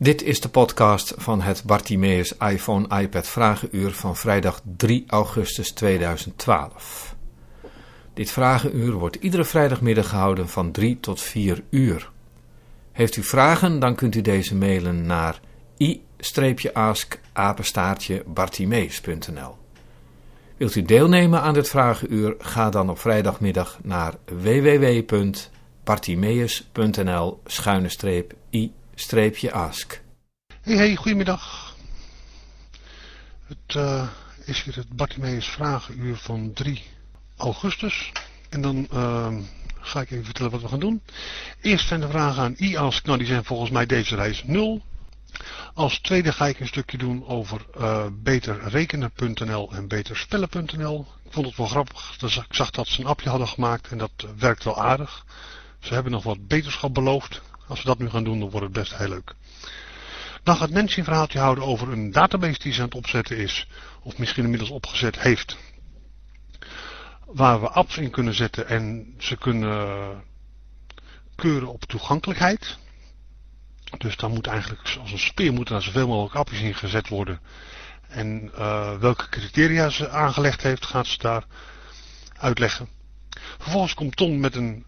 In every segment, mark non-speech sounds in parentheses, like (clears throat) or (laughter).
Dit is de podcast van het Bartimeus iPhone iPad Vragenuur van vrijdag 3 augustus 2012. Dit Vragenuur wordt iedere vrijdagmiddag gehouden van 3 tot 4 uur. Heeft u vragen, dan kunt u deze mailen naar i-ask bartimeus.nl Wilt u deelnemen aan dit Vragenuur, ga dan op vrijdagmiddag naar www.bartimeus.nl i ask. Hey, hey, goedemiddag. Het uh, is hier het Bartimeus Vragenuur van 3 augustus. En dan uh, ga ik even vertellen wat we gaan doen. Eerst zijn de vragen aan IASK. Nou, die zijn volgens mij deze reis 0. Als tweede ga ik een stukje doen over uh, beterrekenen.nl en beterspellen.nl. Ik vond het wel grappig. Dus ik zag dat ze een appje hadden gemaakt en dat werkt wel aardig. Ze hebben nog wat beterschap beloofd. Als we dat nu gaan doen, dan wordt het best heel leuk. Dan gaat Nancy een verhaaltje houden over een database die ze aan het opzetten is. Of misschien inmiddels opgezet heeft. Waar we apps in kunnen zetten en ze kunnen keuren op toegankelijkheid. Dus dan moet eigenlijk als een speer moeten er zoveel mogelijk appjes in gezet worden. En uh, welke criteria ze aangelegd heeft, gaat ze daar uitleggen. Vervolgens komt Tom met een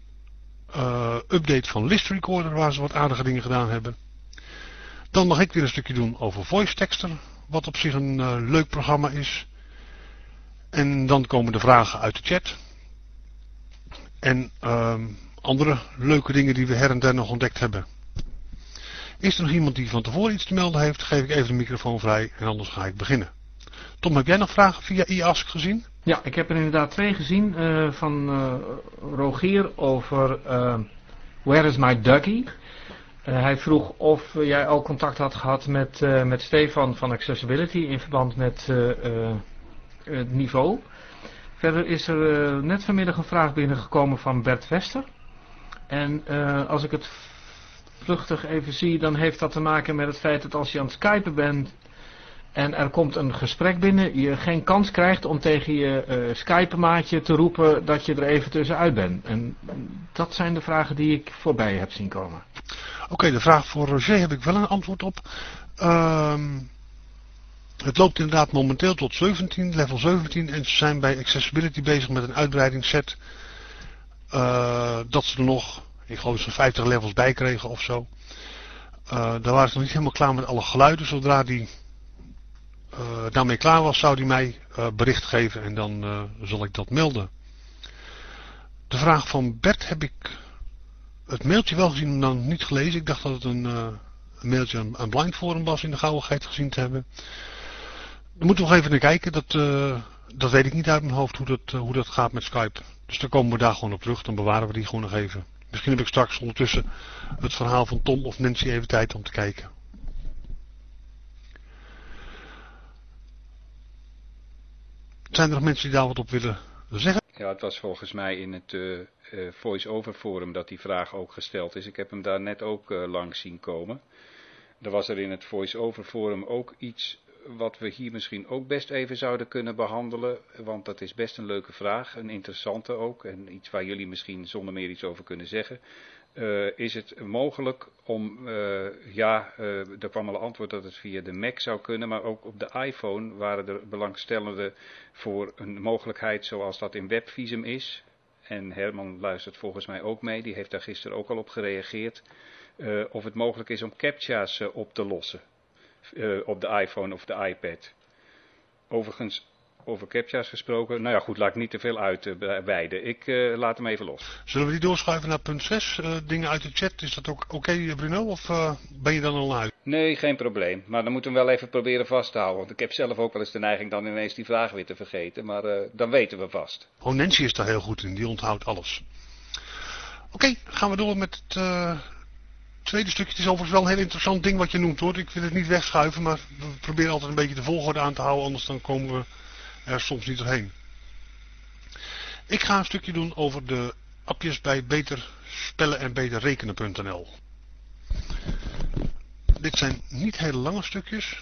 uh, update van List Recorder waar ze wat aardige dingen gedaan hebben. Dan mag ik weer een stukje doen over Voice Texter, wat op zich een uh, leuk programma is. En dan komen de vragen uit de chat. En uh, andere leuke dingen die we her en der nog ontdekt hebben. Is er nog iemand die van tevoren iets te melden heeft, geef ik even de microfoon vrij en anders ga ik beginnen. Tom, heb jij nog vragen via e-ask gezien? Ja, ik heb er inderdaad twee gezien uh, van uh, Rogier over uh, Where is my Ducky? hij vroeg of jij al contact had gehad met, met Stefan van Accessibility in verband met het niveau. Verder is er net vanmiddag een vraag binnengekomen van Bert Wester. En als ik het vluchtig even zie, dan heeft dat te maken met het feit dat als je aan het skypen bent en er komt een gesprek binnen, je geen kans krijgt om tegen je uh, Skype-maatje te roepen dat je er even tussenuit bent. En dat zijn de vragen die ik voorbij heb zien komen. Oké, de vraag voor Roger heb ik wel een antwoord op. Uh, het loopt inderdaad momenteel tot 17, level 17. En ze zijn bij Accessibility bezig met een uitbreidingsset. Uh, dat ze er nog, ik geloof zo'n 50 levels bij kregen of zo. Uh, daar waren ze nog niet helemaal klaar met alle geluiden. Zodra die daarmee klaar was, zou hij mij uh, bericht geven en dan uh, zal ik dat melden. De vraag van Bert heb ik het mailtje wel gezien, maar dan niet gelezen. Ik dacht dat het een, een mailtje aan, aan Blind Forum was in de gauwigheid gezien te hebben. Dan moeten we nog even naar kijken. Dat, dat weet ik niet uit mijn hoofd hoe dat, hoe dat gaat met Skype. Dus dan komen we daar gewoon op terug. Dan bewaren we die gewoon nog even. Misschien heb ik straks ondertussen het verhaal van Tom of Nancy even tijd om te kijken. Zijn er nog mensen die daar wat op willen zeggen? Ja, het was volgens mij in het uh, voice-over forum dat die vraag ook gesteld is. Ik heb hem daar net ook uh, langs zien komen. Er was er in het voice-over forum ook iets wat we hier misschien ook best even zouden kunnen behandelen. Want dat is best een leuke vraag, een interessante ook. En iets waar jullie misschien zonder meer iets over kunnen zeggen. Uh, is het mogelijk om, uh, ja, uh, er kwam al antwoord dat het via de Mac zou kunnen, maar ook op de iPhone waren er belangstellenden voor een mogelijkheid zoals dat in Webvisum is. En Herman luistert volgens mij ook mee, die heeft daar gisteren ook al op gereageerd. of het mogelijk is om captcha's op te lossen op de iPhone of de iPad. Overigens, over captcha's gesproken. Nou ja, goed, laat ik niet te veel uitweiden. ik uh, laat hem even los. Zullen we die doorschuiven naar punt 6? Uh, dingen uit de chat, is dat ook oké okay, Bruno? Of uh, ben je dan al uit? Nee, geen probleem. Maar dan moeten we hem wel even proberen vast te houden. Want ik heb zelf ook wel eens de neiging dan ineens die vraag weer te vergeten. Maar dan weten we vast. Oh, Nancy is daar heel goed in. Die onthoudt alles. Oké, okay, gaan we door met het tweede stukje. Het is overigens wel een heel interessant ding wat je noemt hoor. Ik wil het niet wegschuiven, maar we proberen altijd een beetje de volgorde aan te houden. Anders dan komen we er soms niet doorheen. Ik ga een stukje doen over de appjes bij Beter Spellen en Beter Rekenen.nl. Dit zijn niet hele lange stukjes.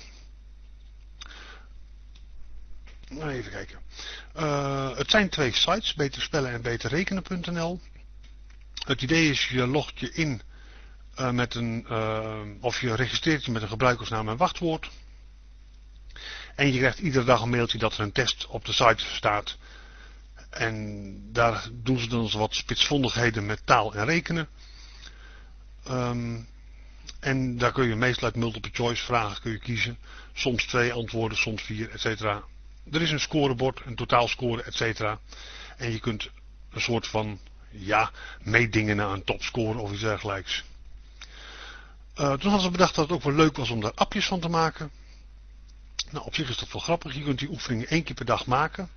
Nou, even kijken. Uh, het zijn twee sites, Beter Spellen en Beter Rekenen.nl. Het idee is, je logt je in uh, met een, uh, of je registreert je met een gebruikersnaam en wachtwoord. En je krijgt iedere dag een mailtje dat er een test op de site staat. En daar doen ze dan wat spitsvondigheden met taal en rekenen. Um, en daar kun je meestal uit multiple choice vragen kun je kiezen. Soms twee antwoorden, soms vier, etc. Er is een scorebord, een totaalscore, etc. En je kunt een soort van, ja, meedingen naar een topscore of iets dergelijks. Uh, toen hadden ze bedacht dat het ook wel leuk was om daar appjes van te maken. Nou, op zich is dat wel grappig. Je kunt die oefeningen één keer per dag maken.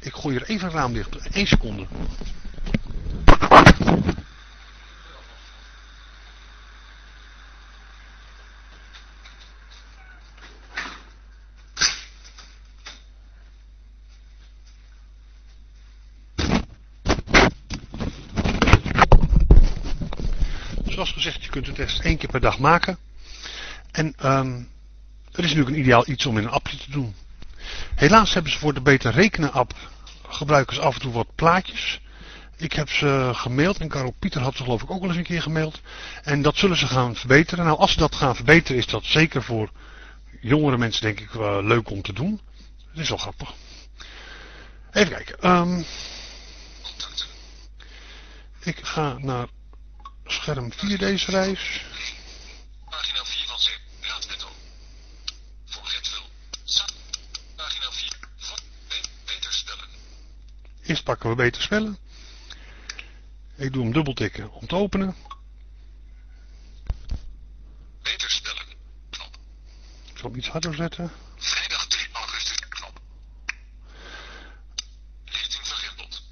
Ik gooi er even een raam dicht. 1 seconde. Zoals gezegd, je kunt de test één keer per dag maken. En um, het is natuurlijk een ideaal iets om in een appje te doen. Helaas hebben ze voor de Beter Rekenen app gebruikers af en toe wat plaatjes. Ik heb ze gemaild en Karel Pieter had ze geloof ik ook wel eens een keer gemaild. En dat zullen ze gaan verbeteren. Nou, als ze dat gaan verbeteren is dat zeker voor jongere mensen denk ik uh, leuk om te doen. Het is wel grappig. Even kijken. Um, ik ga naar scherm 4 deze reis. Pagina 4 van C. Raad Voor Getvul. Pagina 4. Beter spellen. Eerst pakken we beter spellen. Ik doe hem dubbeltikken om te openen. Beter spellen. Knop. Ik zal hem iets harder zetten. Vrijdag 3 augustus. Knop. Richting vergrendeld.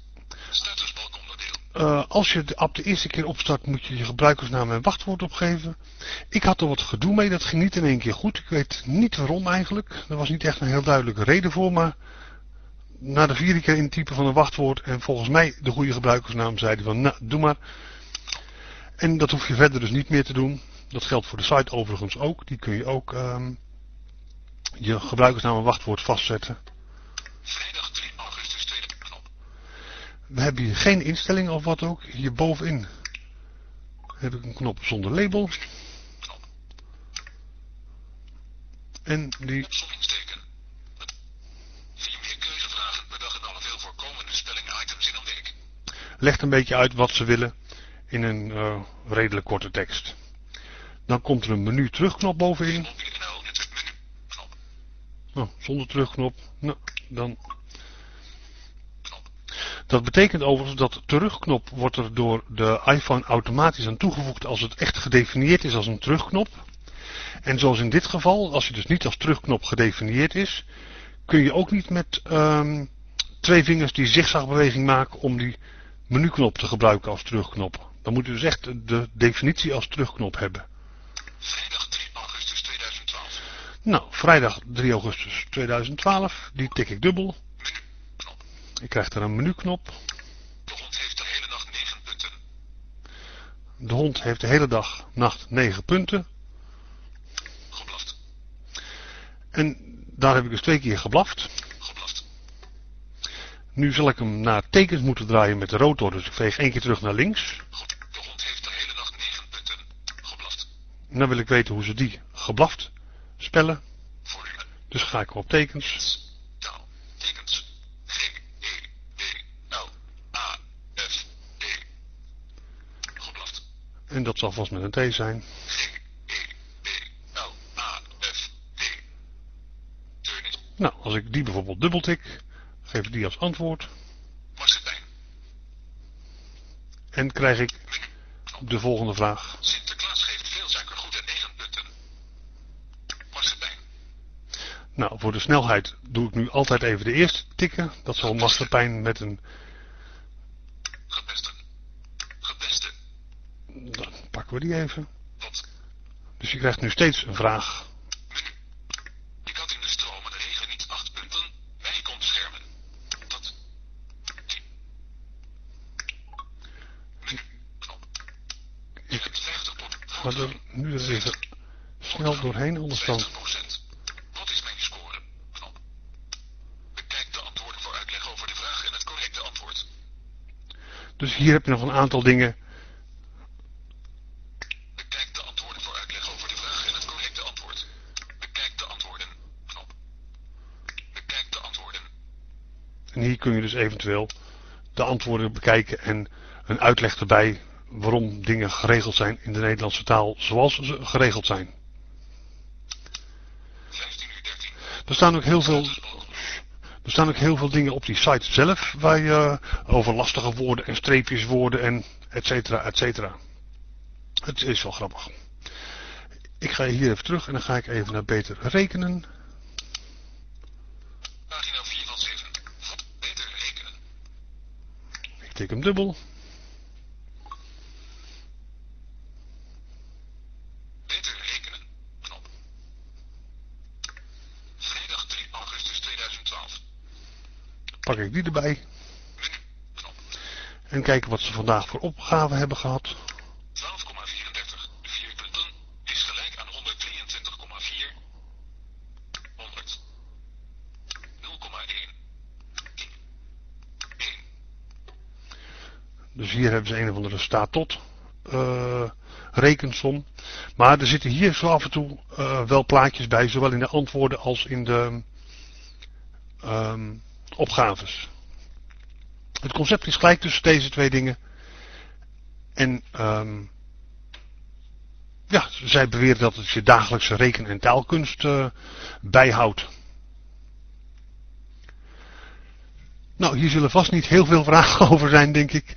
Statusbalkonderdeel. Uh, als je de app de eerste keer opstart moet je je gebruikersnaam en wachtwoord opgeven. Ik had er wat gedoe mee, dat ging niet in één keer goed. Ik weet niet waarom eigenlijk. Er was niet echt een heel duidelijke reden voor, maar na de vierde keer intypen van een wachtwoord en volgens mij de goede gebruikersnaam zei hij van, nou, doe maar. En dat hoef je verder dus niet meer te doen. Dat geldt voor de site overigens ook. Die kun je ook um, je gebruikersnaam en wachtwoord vastzetten. Vrijdag 3 augustus tweede knop. We hebben hier geen instelling of wat ook. Hier bovenin heb ik een knop zonder label. En die legt een beetje uit wat ze willen in een uh, redelijk korte tekst. Dan komt er een menu terugknop bovenin. Oh, zonder terugknop. Nou, dan... Dat betekent overigens dat terugknop wordt er door de iPhone automatisch aan toegevoegd als het echt gedefinieerd is als een terugknop. En zoals in dit geval, als je dus niet als terugknop gedefinieerd is, kun je ook niet met um, twee vingers die zigzagbeweging maken om die menuknop te gebruiken als terugknop. Dan moet u dus echt de definitie als terugknop hebben. Vrijdag 3 augustus 2012. Nou, vrijdag 3 augustus 2012, die tik ik dubbel. Menuknop. Ik krijg er een menuknop. De hond heeft de hele dag 9 punten. De hond heeft de hele dag, nacht 9 punten. Geblaft. En daar heb ik dus twee keer geblaft. Nu zal ik hem naar tekens moeten draaien met de rotor, dus ik veeg één keer terug naar links. De hond heeft de hele nacht 9 punten geblaft. En dan wil ik weten hoe ze die geblaft spellen. Volume. Dus ga ik op tekens. Tekens. G, E, B, L, A, F, D. Geblaft. En dat zal vast met een T zijn. E, B, L, A, F, D. Nou, als ik die bijvoorbeeld dubbeltik, Geef die als antwoord. Marsepein. En krijg ik de volgende vraag. Sinterklaas geeft veel suiker goed en 9 punten. Marsepein. Nou, voor de snelheid doe ik nu altijd even de eerste tikken. Dat zal marsepein met een... Gepesten. Gepesten. Dan pakken we die even. Dus je krijgt nu steeds een vraag doorheen, anders dan... Wat is mijn score? Oh. Bekijk de antwoorden voor uitleg over de vraag en het correcte antwoord. Dus hier heb je nog een aantal dingen... Bekijk de antwoorden voor uitleg over de vraag en het correcte antwoord. Bekijk de antwoorden. Knop. Bekijk de antwoorden. En hier kun je dus eventueel de antwoorden bekijken en een uitleg erbij waarom dingen geregeld zijn in de Nederlandse taal zoals ze geregeld zijn. Er staan ook heel veel, er staan ook heel veel dingen op die site zelf waar je over lastige woorden en streepjeswoorden en et cetera, et cetera. Het is wel grappig. Ik ga hier even terug en dan ga ik even naar beter rekenen. Pagina 4 van 7. Beter rekenen. Ik tik hem dubbel. Beter rekenen. Knop. Vrijdag 3 augustus 2012. Pak ik die erbij. En kijken wat ze vandaag voor opgave hebben gehad. 12,34. 4 punten is gelijk aan 123,4. 100. 0,1. 1. Dus hier hebben ze een of andere staat tot uh, rekensom. Maar er zitten hier zo af en toe uh, wel plaatjes bij, zowel in de antwoorden als in de um, opgaves. Het concept is gelijk tussen deze twee dingen. En um, ja, zij beweren dat het je dagelijkse reken- en taalkunst uh, bijhoudt. Nou, hier zullen vast niet heel veel vragen (laughs) over zijn, denk ik.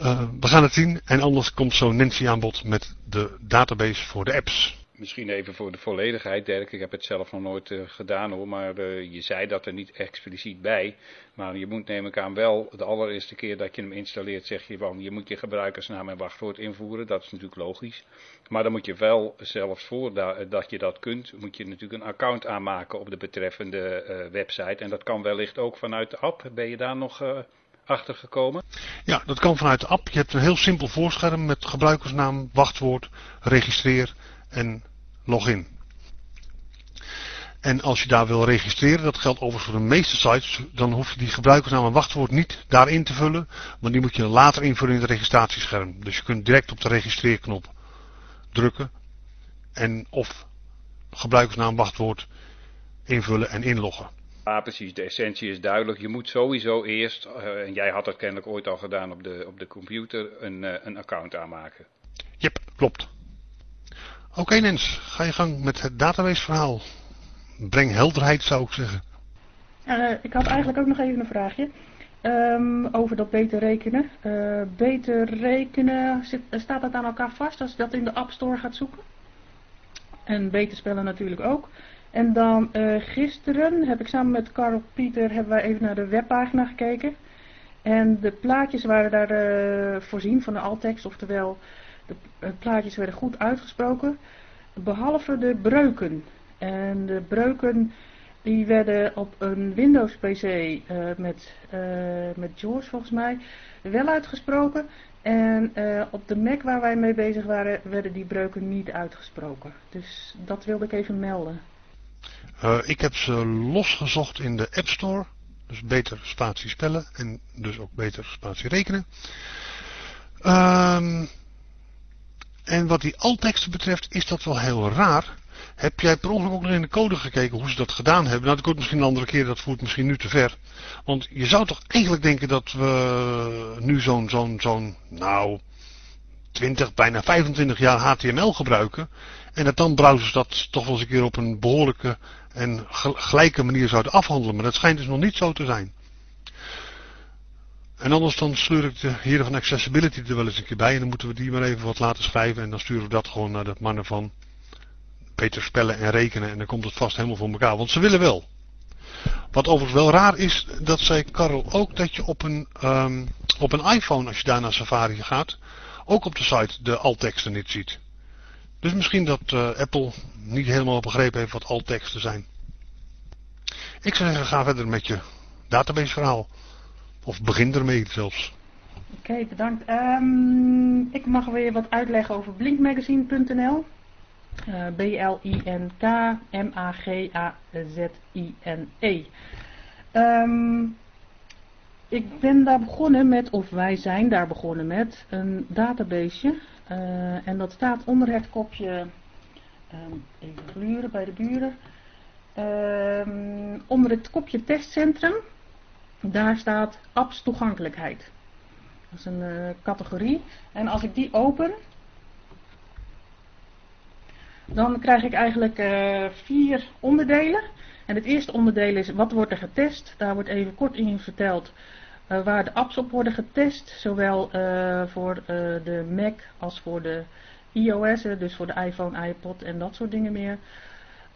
Uh, we gaan het zien. En anders komt zo Nancy aan bod met de database voor de apps. Misschien even voor de volledigheid, Dirk. Ik heb het zelf nog nooit uh, gedaan hoor, maar uh, je zei dat er niet expliciet bij. Maar je moet neem ik aan wel, de allereerste keer dat je hem installeert, zeg je van, je moet je gebruikersnaam en wachtwoord invoeren. Dat is natuurlijk logisch. Maar dan moet je wel, zelfs voordat dat je dat kunt, moet je natuurlijk een account aanmaken op de betreffende website. En dat kan wellicht ook vanuit de app. Ben je daar nog achter gekomen? Ja, dat kan vanuit de app. Je hebt een heel simpel voorscherm met gebruikersnaam, wachtwoord, registreer en login. En als je daar wil registreren, dat geldt overigens voor de meeste sites, dan hoef je die gebruikersnaam en wachtwoord niet daarin te vullen, want die moet je later invullen in het registratiescherm. Dus je kunt direct op de registreerknop drukken en of gebruikersnaam, wachtwoord invullen en inloggen. Ja, precies. De essentie is duidelijk. Je moet sowieso eerst, uh, en jij had dat kennelijk ooit al gedaan op de, op de computer, een, uh, een account aanmaken. Yep, klopt. Oké Nens, ga je gang met het databaseverhaal. Breng helderheid zou ik zeggen. Uh, ik had eigenlijk ook nog even een vraagje. Um, over dat beter rekenen. Uh, beter rekenen, zit, staat dat aan elkaar vast als je dat in de App Store gaat zoeken? En beter spellen natuurlijk ook. En dan gisteren heb ik samen met Carl Pieter hebben wij even naar de webpagina gekeken. En de plaatjes waren daar voorzien van de alttekst, oftewel de plaatjes werden goed uitgesproken, behalve de breuken. En de breuken die werden op een Windows PC uh, met, uh, met George volgens mij wel uitgesproken. En uh, op de Mac waar wij mee bezig waren werden die breuken niet uitgesproken. Dus dat wilde ik even melden. ik heb ze losgezocht in de App Store. Dus beter spatie spellen en dus ook beter spatie rekenen. Um, en wat die altteksten betreft is dat wel heel raar. Heb jij per ongeluk ook nog in de code gekeken hoe ze dat gedaan hebben? Nou, dat komt misschien een andere keer, dat voert misschien nu te ver. Want je zou toch eigenlijk denken dat we nu zo'n, zo'n, zo'n, nou, 20, bijna 25 jaar HTML gebruiken. En dat dan browsers dat toch wel eens een keer op een behoorlijke en gelijke manier zouden afhandelen. Maar dat schijnt dus nog niet zo te zijn. En anders dan stuur ik de heren van Accessibility er wel eens een keer bij. En dan moeten we die maar even wat laten schrijven. En dan sturen we dat gewoon naar de mannen van beter spellen en rekenen. En dan komt het vast helemaal voor elkaar. Want ze willen wel. Wat overigens wel raar is, dat zei Karel ook, dat je op een, um, op een iPhone, als je daar naar Safari gaat, ook op de site de altteksten niet ziet. Dus misschien dat uh, Apple niet helemaal begrepen heeft wat altteksten zijn. Ik zou ga verder met je database verhaal. Of begin ermee zelfs. Oké, bedankt. Um, ik mag weer wat uitleggen over blinkmagazine.nl. B-L-I-N-K-M-A-G-A-Z-I-N-E. Ik ben daar begonnen met, of wij zijn daar begonnen met, een databaseje. Uh, en dat staat onder het kopje, um, even gluren bij de buren, onder het kopje testcentrum. Daar staat apps toegankelijkheid. Dat is een uh, categorie. En als ik die open, dan krijg ik eigenlijk uh, vier onderdelen. En het eerste onderdeel is wat wordt er getest. Daar wordt even kort in verteld uh, waar de apps op worden getest. Zowel voor de Mac als voor de iOS, dus voor de iPhone, iPod en dat soort dingen meer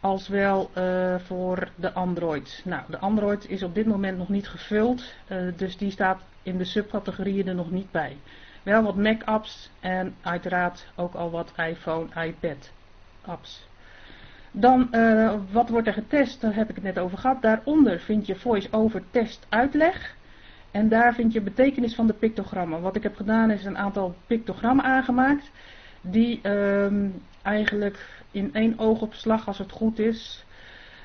als wel uh, voor de Android. Nou, de Android is op dit moment nog niet gevuld, uh, dus die staat in de subcategorieën er nog niet bij. Wel wat Mac-apps en uiteraard ook al wat iPhone, iPad-apps. Dan, uh, wat wordt er getest? Daar heb ik het net over gehad. Daaronder vind je voice-over test uitleg. En daar vind je betekenis van de pictogrammen. Wat ik heb gedaan is een aantal pictogrammen aangemaakt. Die uh, eigenlijk in één oogopslag, als het goed is,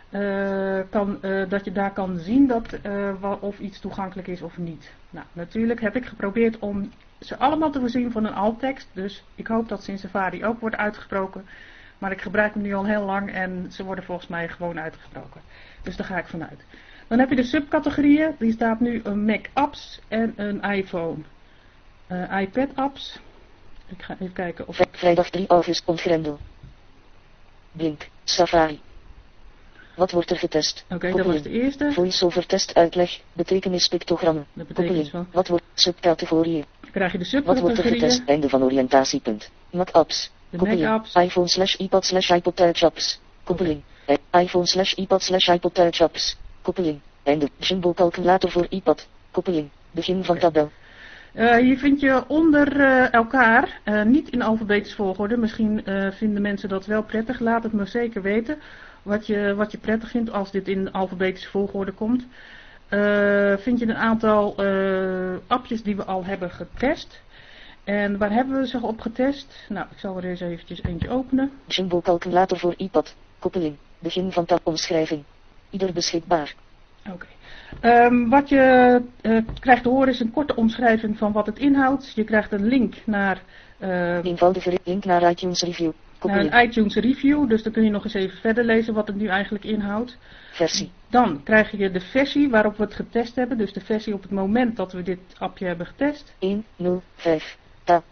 uh, kan, uh, dat je daar kan zien dat, uh, of iets toegankelijk is of niet. Nou, natuurlijk heb ik geprobeerd om ze allemaal te voorzien van een alttekst. Dus ik hoop dat ze in Safari ook wordt uitgesproken. Maar ik gebruik hem nu al heel lang en ze worden volgens mij gewoon uitgesproken. Dus daar ga ik vanuit. Dan heb je de subcategorieën. Die staat nu een Mac apps en een iPhone. iPad apps. Ik ga even kijken of... Vrijdag 3 augustus ontgrendel. Blink, Safari. Wat wordt er getest? Oké, okay, dat was de eerste. Voice-over test uitleg, betekenis pictogrammen. De betekenis van. Wat wordt subcategorieën? Krijg je de subcategorieën. Wat wordt er getest? Einde van oriëntatiepunt. Mac apps. De Mac apps. iPhone slash iPad slash iPod touch apps. Koppeling. Okay. iPhone slash iPad slash iPod touch apps. Koppeling. Einde. Jumbo calculator voor iPad. Koppeling. Begin van tabel. Uh, hier vind je onder uh, elkaar, uh, niet in alfabetische volgorde, misschien vinden mensen dat wel prettig, laat het me zeker weten wat je, wat je prettig vindt als dit in alfabetische volgorde komt. vind je een aantal appjes die we al hebben getest. En waar hebben we ze op getest? Nou, ik zal er eens eventjes eentje openen. Jumbo calculator voor iPad, koppeling, begin van tab omschrijving. Ieder beschikbaar. Oké. Okay. Um, wat je uh, krijgt te horen is een korte omschrijving van wat het inhoudt. Je krijgt een link naar... Uh, Eenvoudige link naar iTunes Review. Naar een iTunes Review, dus dan kun je nog eens even verder lezen wat het nu eigenlijk inhoudt. Versie. Dan krijg je de versie waarop we het getest hebben. Dus de versie op het moment dat we dit appje hebben getest. 105 taal.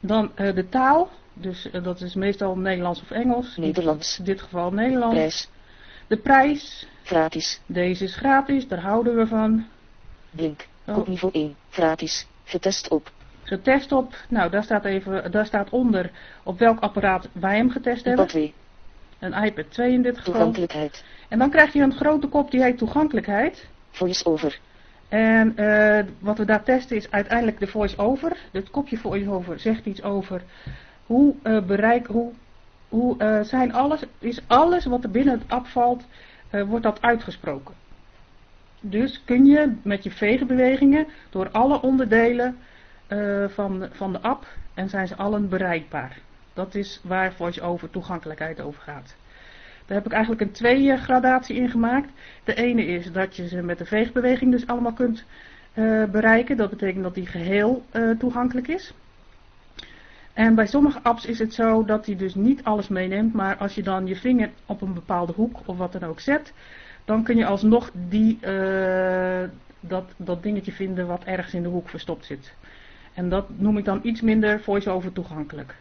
Dan uh, de taal. Dus dat is meestal Nederlands of Engels. Nederlands. In dit geval Nederlands. Prijs. De prijs. Gratis. Deze is gratis, daar houden we van. Blink. Oh. Op niveau 1. Gratis. Getest op. Getest op. Nou, daar staat, even, daar staat onder op welk apparaat wij hem getest hebben. iPad 2. Een iPad 2 in dit geval. Toegankelijkheid. En dan krijg je een grote kop die heet toegankelijkheid. Voice-over. En uh, wat we daar testen is uiteindelijk de voice-over. Het kopje voice-over zegt iets over hoe uh, bereik, hoe, hoe uh, zijn alles, is alles wat er binnen het app valt, uh, wordt dat uitgesproken. Dus kun je met je vegenbewegingen door alle onderdelen uh, van, van de app en zijn ze allen bereikbaar. Dat is waar voice-over toegankelijkheid over gaat. Daar heb ik eigenlijk een twee gradatie in gemaakt. De ene is dat je ze met de veegbeweging dus allemaal kunt bereiken. Dat betekent dat die geheel toegankelijk is. En bij sommige apps is het zo dat hij dus niet alles meeneemt, maar als je dan je vinger op een bepaalde hoek of wat dan ook zet, dan kun je alsnog die, uh, dat, dat dingetje vinden wat ergens in de hoek verstopt zit. En dat noem ik dan iets minder voice-over toegankelijk.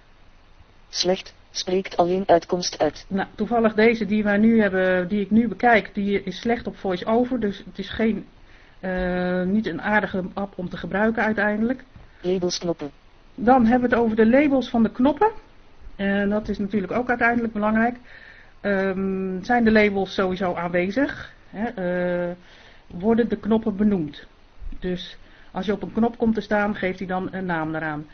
Slecht, spreekt alleen uitkomst uit. Nou, toevallig deze die wij nu hebben, die ik nu bekijk, die is slecht op voice-over, dus het is geen, uh, niet een aardige app om te gebruiken uiteindelijk. Labels knoppen. Dan hebben we het over de labels van de knoppen. En dat is natuurlijk ook uiteindelijk belangrijk. Um, zijn de labels sowieso aanwezig? Hè? Uh, worden de knoppen benoemd? Dus als je op een knop komt te staan, geeft hij dan een naam eraan.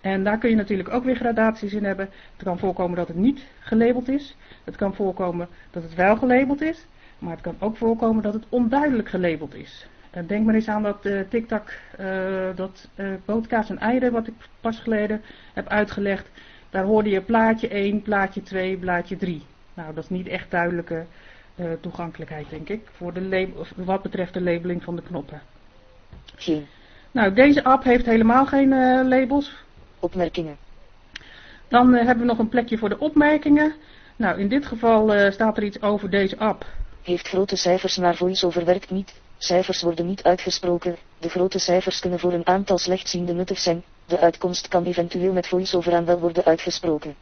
En daar kun je natuurlijk ook weer gradaties in hebben. Het kan voorkomen dat het niet gelabeld is. Het kan voorkomen dat het wel gelabeld is. Maar het kan ook voorkomen dat het onduidelijk gelabeld is. Denk maar eens aan dat uh, TikTok, uh, dat uh, bootkaas en eieren wat ik pas geleden heb uitgelegd. Daar hoorde je plaatje 1, plaatje 2, plaatje 3. Nou, dat is niet echt duidelijke toegankelijkheid, denk ik, voor de wat betreft de labeling van de knoppen. Geen. Nou, deze app heeft helemaal geen labels. Opmerkingen. Dan hebben we nog een plekje voor de opmerkingen. Nou, in dit geval staat er iets over deze app. Heeft grote cijfers, maar voice-over werkt niet. Cijfers worden niet uitgesproken. De grote cijfers kunnen voor een aantal slechtzienden nuttig zijn. De uitkomst kan eventueel met voice-over aan wel worden uitgesproken.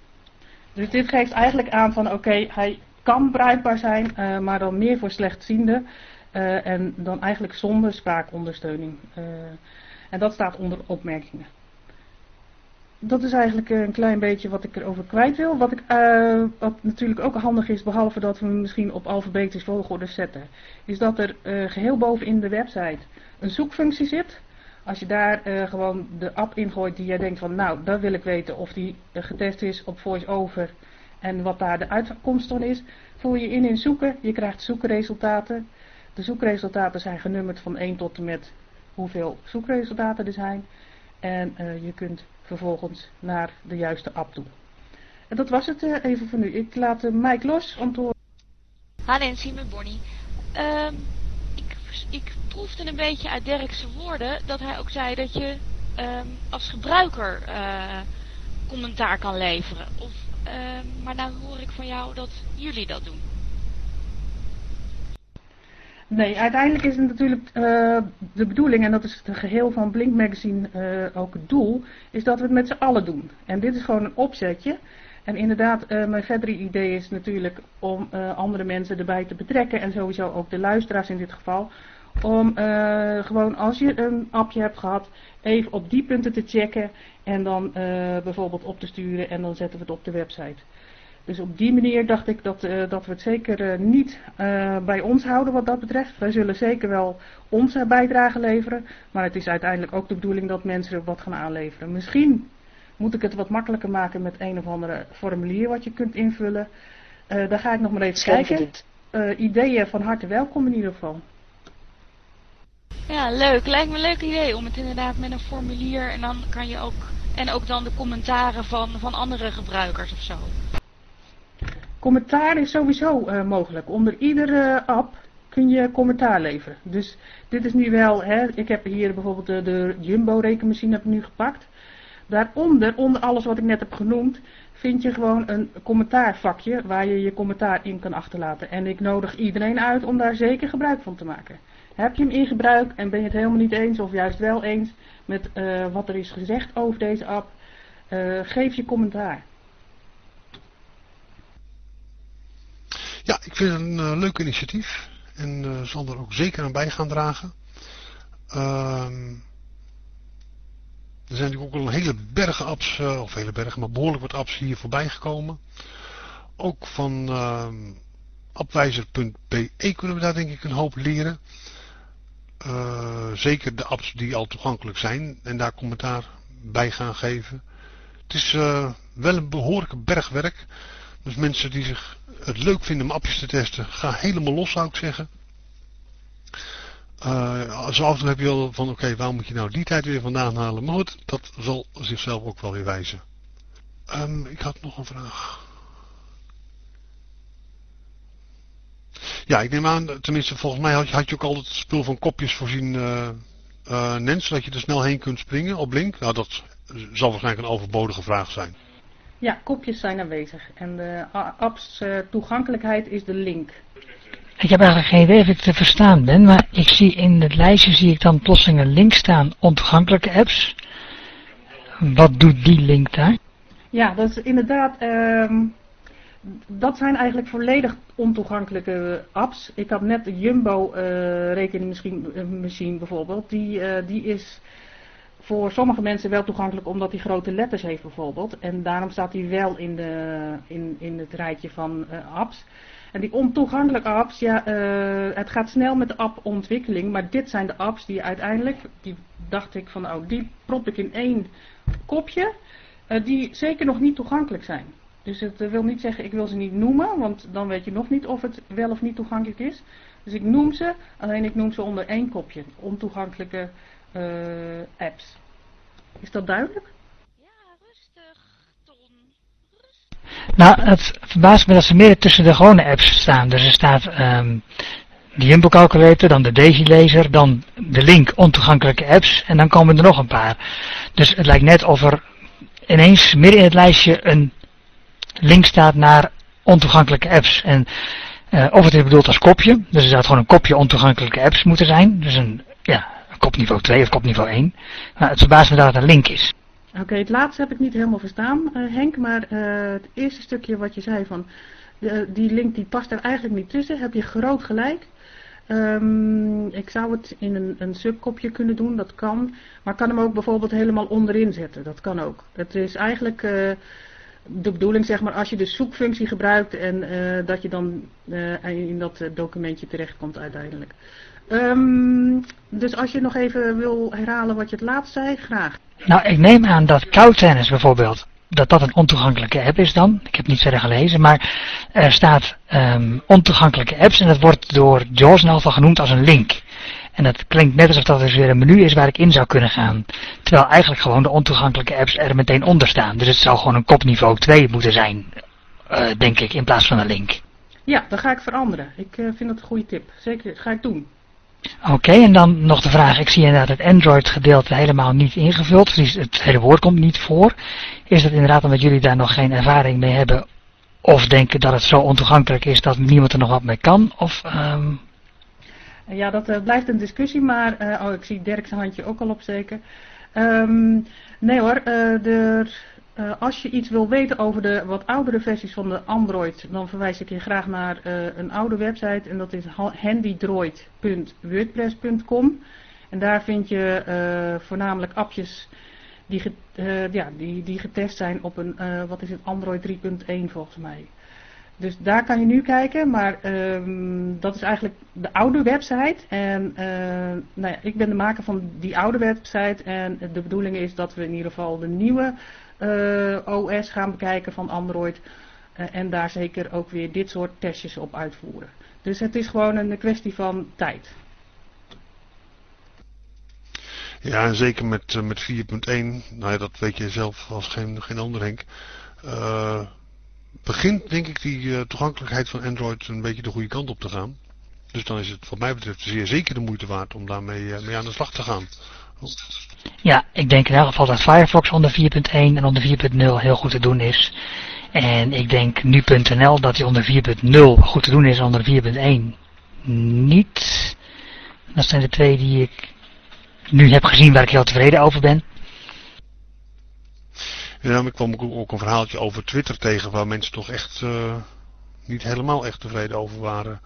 Dus dit geeft eigenlijk aan van oké, hij kan bruikbaar zijn, uh, maar dan meer voor slechtzienden. Uh, en dan eigenlijk zonder spraakondersteuning. Uh, en dat staat onder opmerkingen. Dat is eigenlijk een klein beetje wat ik erover kwijt wil. Wat, ik, uh, wat natuurlijk ook handig is, behalve dat we misschien op alfabetisch volgorde zetten, is dat er geheel bovenin de website een zoekfunctie zit. Als je daar gewoon de app ingooit die jij denkt van nou, dat wil ik weten of die getest is op VoiceOver en wat daar de uitkomst van is, voer je in in zoeken. Je krijgt zoekresultaten. De zoekresultaten zijn genummerd van 1 tot en met hoeveel zoekresultaten er zijn. En uh, je kunt vervolgens naar de juiste app toe. En dat was het uh, even voor nu. Ik laat uh, Mike los om te horen. Ha Nancy, met Bonnie. Um, ik, ik proefde een beetje uit Dirk's woorden dat hij ook zei dat je um, als gebruiker commentaar kan leveren. Of, uh, maar nou hoor ik van jou dat jullie dat doen. Nee, uiteindelijk is het natuurlijk uh, de bedoeling, en dat is het geheel van Blink Magazine uh, ook het doel, is dat we het met z'n allen doen. En dit is gewoon een opzetje. En inderdaad, uh, mijn verdere idee is natuurlijk om andere mensen erbij te betrekken, en sowieso ook de luisteraars in dit geval, om gewoon als je een appje hebt gehad, even op die punten te checken en dan bijvoorbeeld op te sturen en dan zetten we het op de website. Dus op die manier dacht ik dat, uh, dat we het zeker uh, niet uh, bij ons houden wat dat betreft. Wij zullen zeker wel onze bijdrage leveren. Maar het is uiteindelijk ook de bedoeling dat mensen wat gaan aanleveren. Misschien moet ik het wat makkelijker maken met een of andere formulier wat je kunt invullen. daar ga ik nog maar even kijken. ideeën van harte welkom in ieder geval. Ja, leuk. Lijkt me een leuk idee om het inderdaad met een formulier en dan kan je ook... En ook dan de commentaren van, van andere gebruikers of zo. Commentaar is sowieso uh, mogelijk. Onder iedere app kun je commentaar leveren. Dus dit is nu wel, hè, ik heb hier bijvoorbeeld de, Jumbo rekenmachine heb ik nu gepakt. Daaronder, onder alles wat ik net heb genoemd, vind je gewoon een commentaarvakje waar je je commentaar in kan achterlaten. En ik nodig iedereen uit om daar zeker gebruik van te maken. Heb je hem in gebruik en ben je het helemaal niet eens of juist wel eens met uh, wat er is gezegd over deze app, geef je commentaar. Ja, ik vind het een uh, leuk initiatief. En uh, zal er ook zeker aan bij gaan dragen. Uh, er zijn natuurlijk ook al hele bergen apps, uh, of hele bergen, maar behoorlijk wat apps hier voorbij gekomen. Ook van ehm, appwijzer.be kunnen we daar denk ik een hoop leren. zeker de apps die al toegankelijk zijn en daar commentaar bij gaan geven. Het is wel een behoorlijke bergwerk. Dus mensen die zich het leuk vinden om appjes te testen, ga helemaal los zou ik zeggen. Uh, zo af en toe heb je wel van oké, okay, waar moet je nou die tijd weer vandaan halen? Maar goed, dat zal zichzelf ook wel weer wijzen. Um, ik had nog een vraag. Ja, ik neem aan, tenminste volgens mij had je, ook altijd het spul van kopjes voorzien, uh, zodat je er snel heen kunt springen op Blink. Nou, dat zal waarschijnlijk een overbodige vraag zijn. Ja, kopjes zijn aanwezig. En de apps uh, toegankelijkheid is de link. Ik heb eigenlijk geen idee of ik te verstaan ben, maar ik zie in het lijstje zie ik dan plotseling een link staan, ontoegankelijke apps. Wat doet die link daar? Ja, dat is inderdaad, um, dat zijn eigenlijk volledig ontoegankelijke apps. Ik had net de Jumbo uh, rekeningmachine bijvoorbeeld, die, uh, die is voor sommige mensen wel toegankelijk omdat hij grote letters heeft bijvoorbeeld. En daarom staat hij wel in, de, in, in het rijtje van uh, apps. En die ontoegankelijke apps, ja, uh, het gaat snel met de appontwikkeling. Maar dit zijn de apps die uiteindelijk, die dacht ik van, oh, die prop ik in één kopje. Uh, die zeker nog niet toegankelijk zijn. Dus het wil niet zeggen, ik wil ze niet noemen, want dan weet je nog niet of het wel of niet toegankelijk is. Dus ik noem ze, alleen ik noem ze onder één kopje. Ontoegankelijke uh, apps. Is dat duidelijk? Ja, rustig, Ton. Rustig. Nou, het verbaast me dat ze meer tussen de gewone apps staan. Dus er staat um, de Jumbo Calculator, dan de Daisy Laser, dan de link ontoegankelijke apps en dan komen er nog een paar. Dus het lijkt net of er ineens midden in het lijstje een link staat naar ontoegankelijke apps. En Uh, of het is bedoeld als kopje. Dus er zou gewoon een kopje ontoegankelijke apps moeten zijn. Dus een, ja, kopniveau 2 of kopniveau 1. Maar het verbaast me dat het een link is. Oké, het laatste heb ik niet helemaal verstaan, uh, Henk. Maar uh, het eerste stukje wat je zei van... die link die past er eigenlijk niet tussen. Heb je groot gelijk. Um, ik zou het in een, een subkopje kunnen doen, dat kan. Maar kan hem ook bijvoorbeeld helemaal onderin zetten, dat kan ook. Het is eigenlijk de bedoeling, zeg maar, als je de zoekfunctie gebruikt en dat je dan in dat documentje terechtkomt uiteindelijk. Um, dus als je nog even wil herhalen wat je het laatst zei, graag. Nou, ik neem aan dat Tennis bijvoorbeeld dat dat een ontoegankelijke app is dan. Ik heb niet verder gelezen, maar er staat um, ontoegankelijke apps en dat wordt door Jaws in ieder genoemd als een link. En dat klinkt net alsof dat dus weer een menu is waar ik in zou kunnen gaan. Terwijl eigenlijk gewoon de ontoegankelijke apps er meteen onder staan. Dus het zou gewoon een kopniveau 2 moeten zijn, uh, denk ik, in plaats van een link. Ja, dat ga ik veranderen. Ik uh, vind dat een goede tip. Zeker, ga ik doen. Oké, en dan nog de vraag, ik zie inderdaad het Android gedeelte helemaal niet ingevuld, het hele woord komt niet voor. Is dat inderdaad omdat jullie daar nog geen ervaring mee hebben, of denken dat het zo ontoegankelijk is dat niemand er nog wat mee kan? Of, um... Ja, dat uh, blijft een discussie, maar, uh, oh ik zie Dirk's handje ook al op zeker. Um, nee hoor, uh, uh, als je iets wil weten over de wat oudere versies van de Android, dan verwijs ik je graag naar uh, een oude website en dat is handydroid.wordpress.com. En daar vind je uh, voornamelijk appjes die, ja, die, die getest zijn op een, wat is het, Android 3.1 volgens mij. Dus daar kan je nu kijken, maar um, dat is eigenlijk de oude website. En nou ja, ik ben de maker van die oude website en de bedoeling is dat we in ieder geval de nieuwe OS gaan bekijken van Android. Uh, en daar zeker ook weer dit soort testjes op uitvoeren. Dus het is gewoon een kwestie van tijd. Ja, en zeker met, uh, met 4.1, nou ja, dat weet je zelf als geen, geen ander Henk. Begint denk ik die toegankelijkheid van Android een beetje de goede kant op te gaan. Dus dan is het wat mij betreft zeer zeker de moeite waard om daarmee mee aan de slag te gaan. Ja, ik denk in elk geval dat Firefox onder 4.1 en onder 4.0 heel goed te doen is. En ik denk nu.nl dat die onder 4.0 goed te doen is, onder 4.1 niet. Dat zijn de twee die ik nu heb gezien waar ik heel tevreden over ben. Ja, ik kwam ook een verhaaltje over Twitter tegen waar mensen toch echt uh, niet helemaal echt tevreden over waren.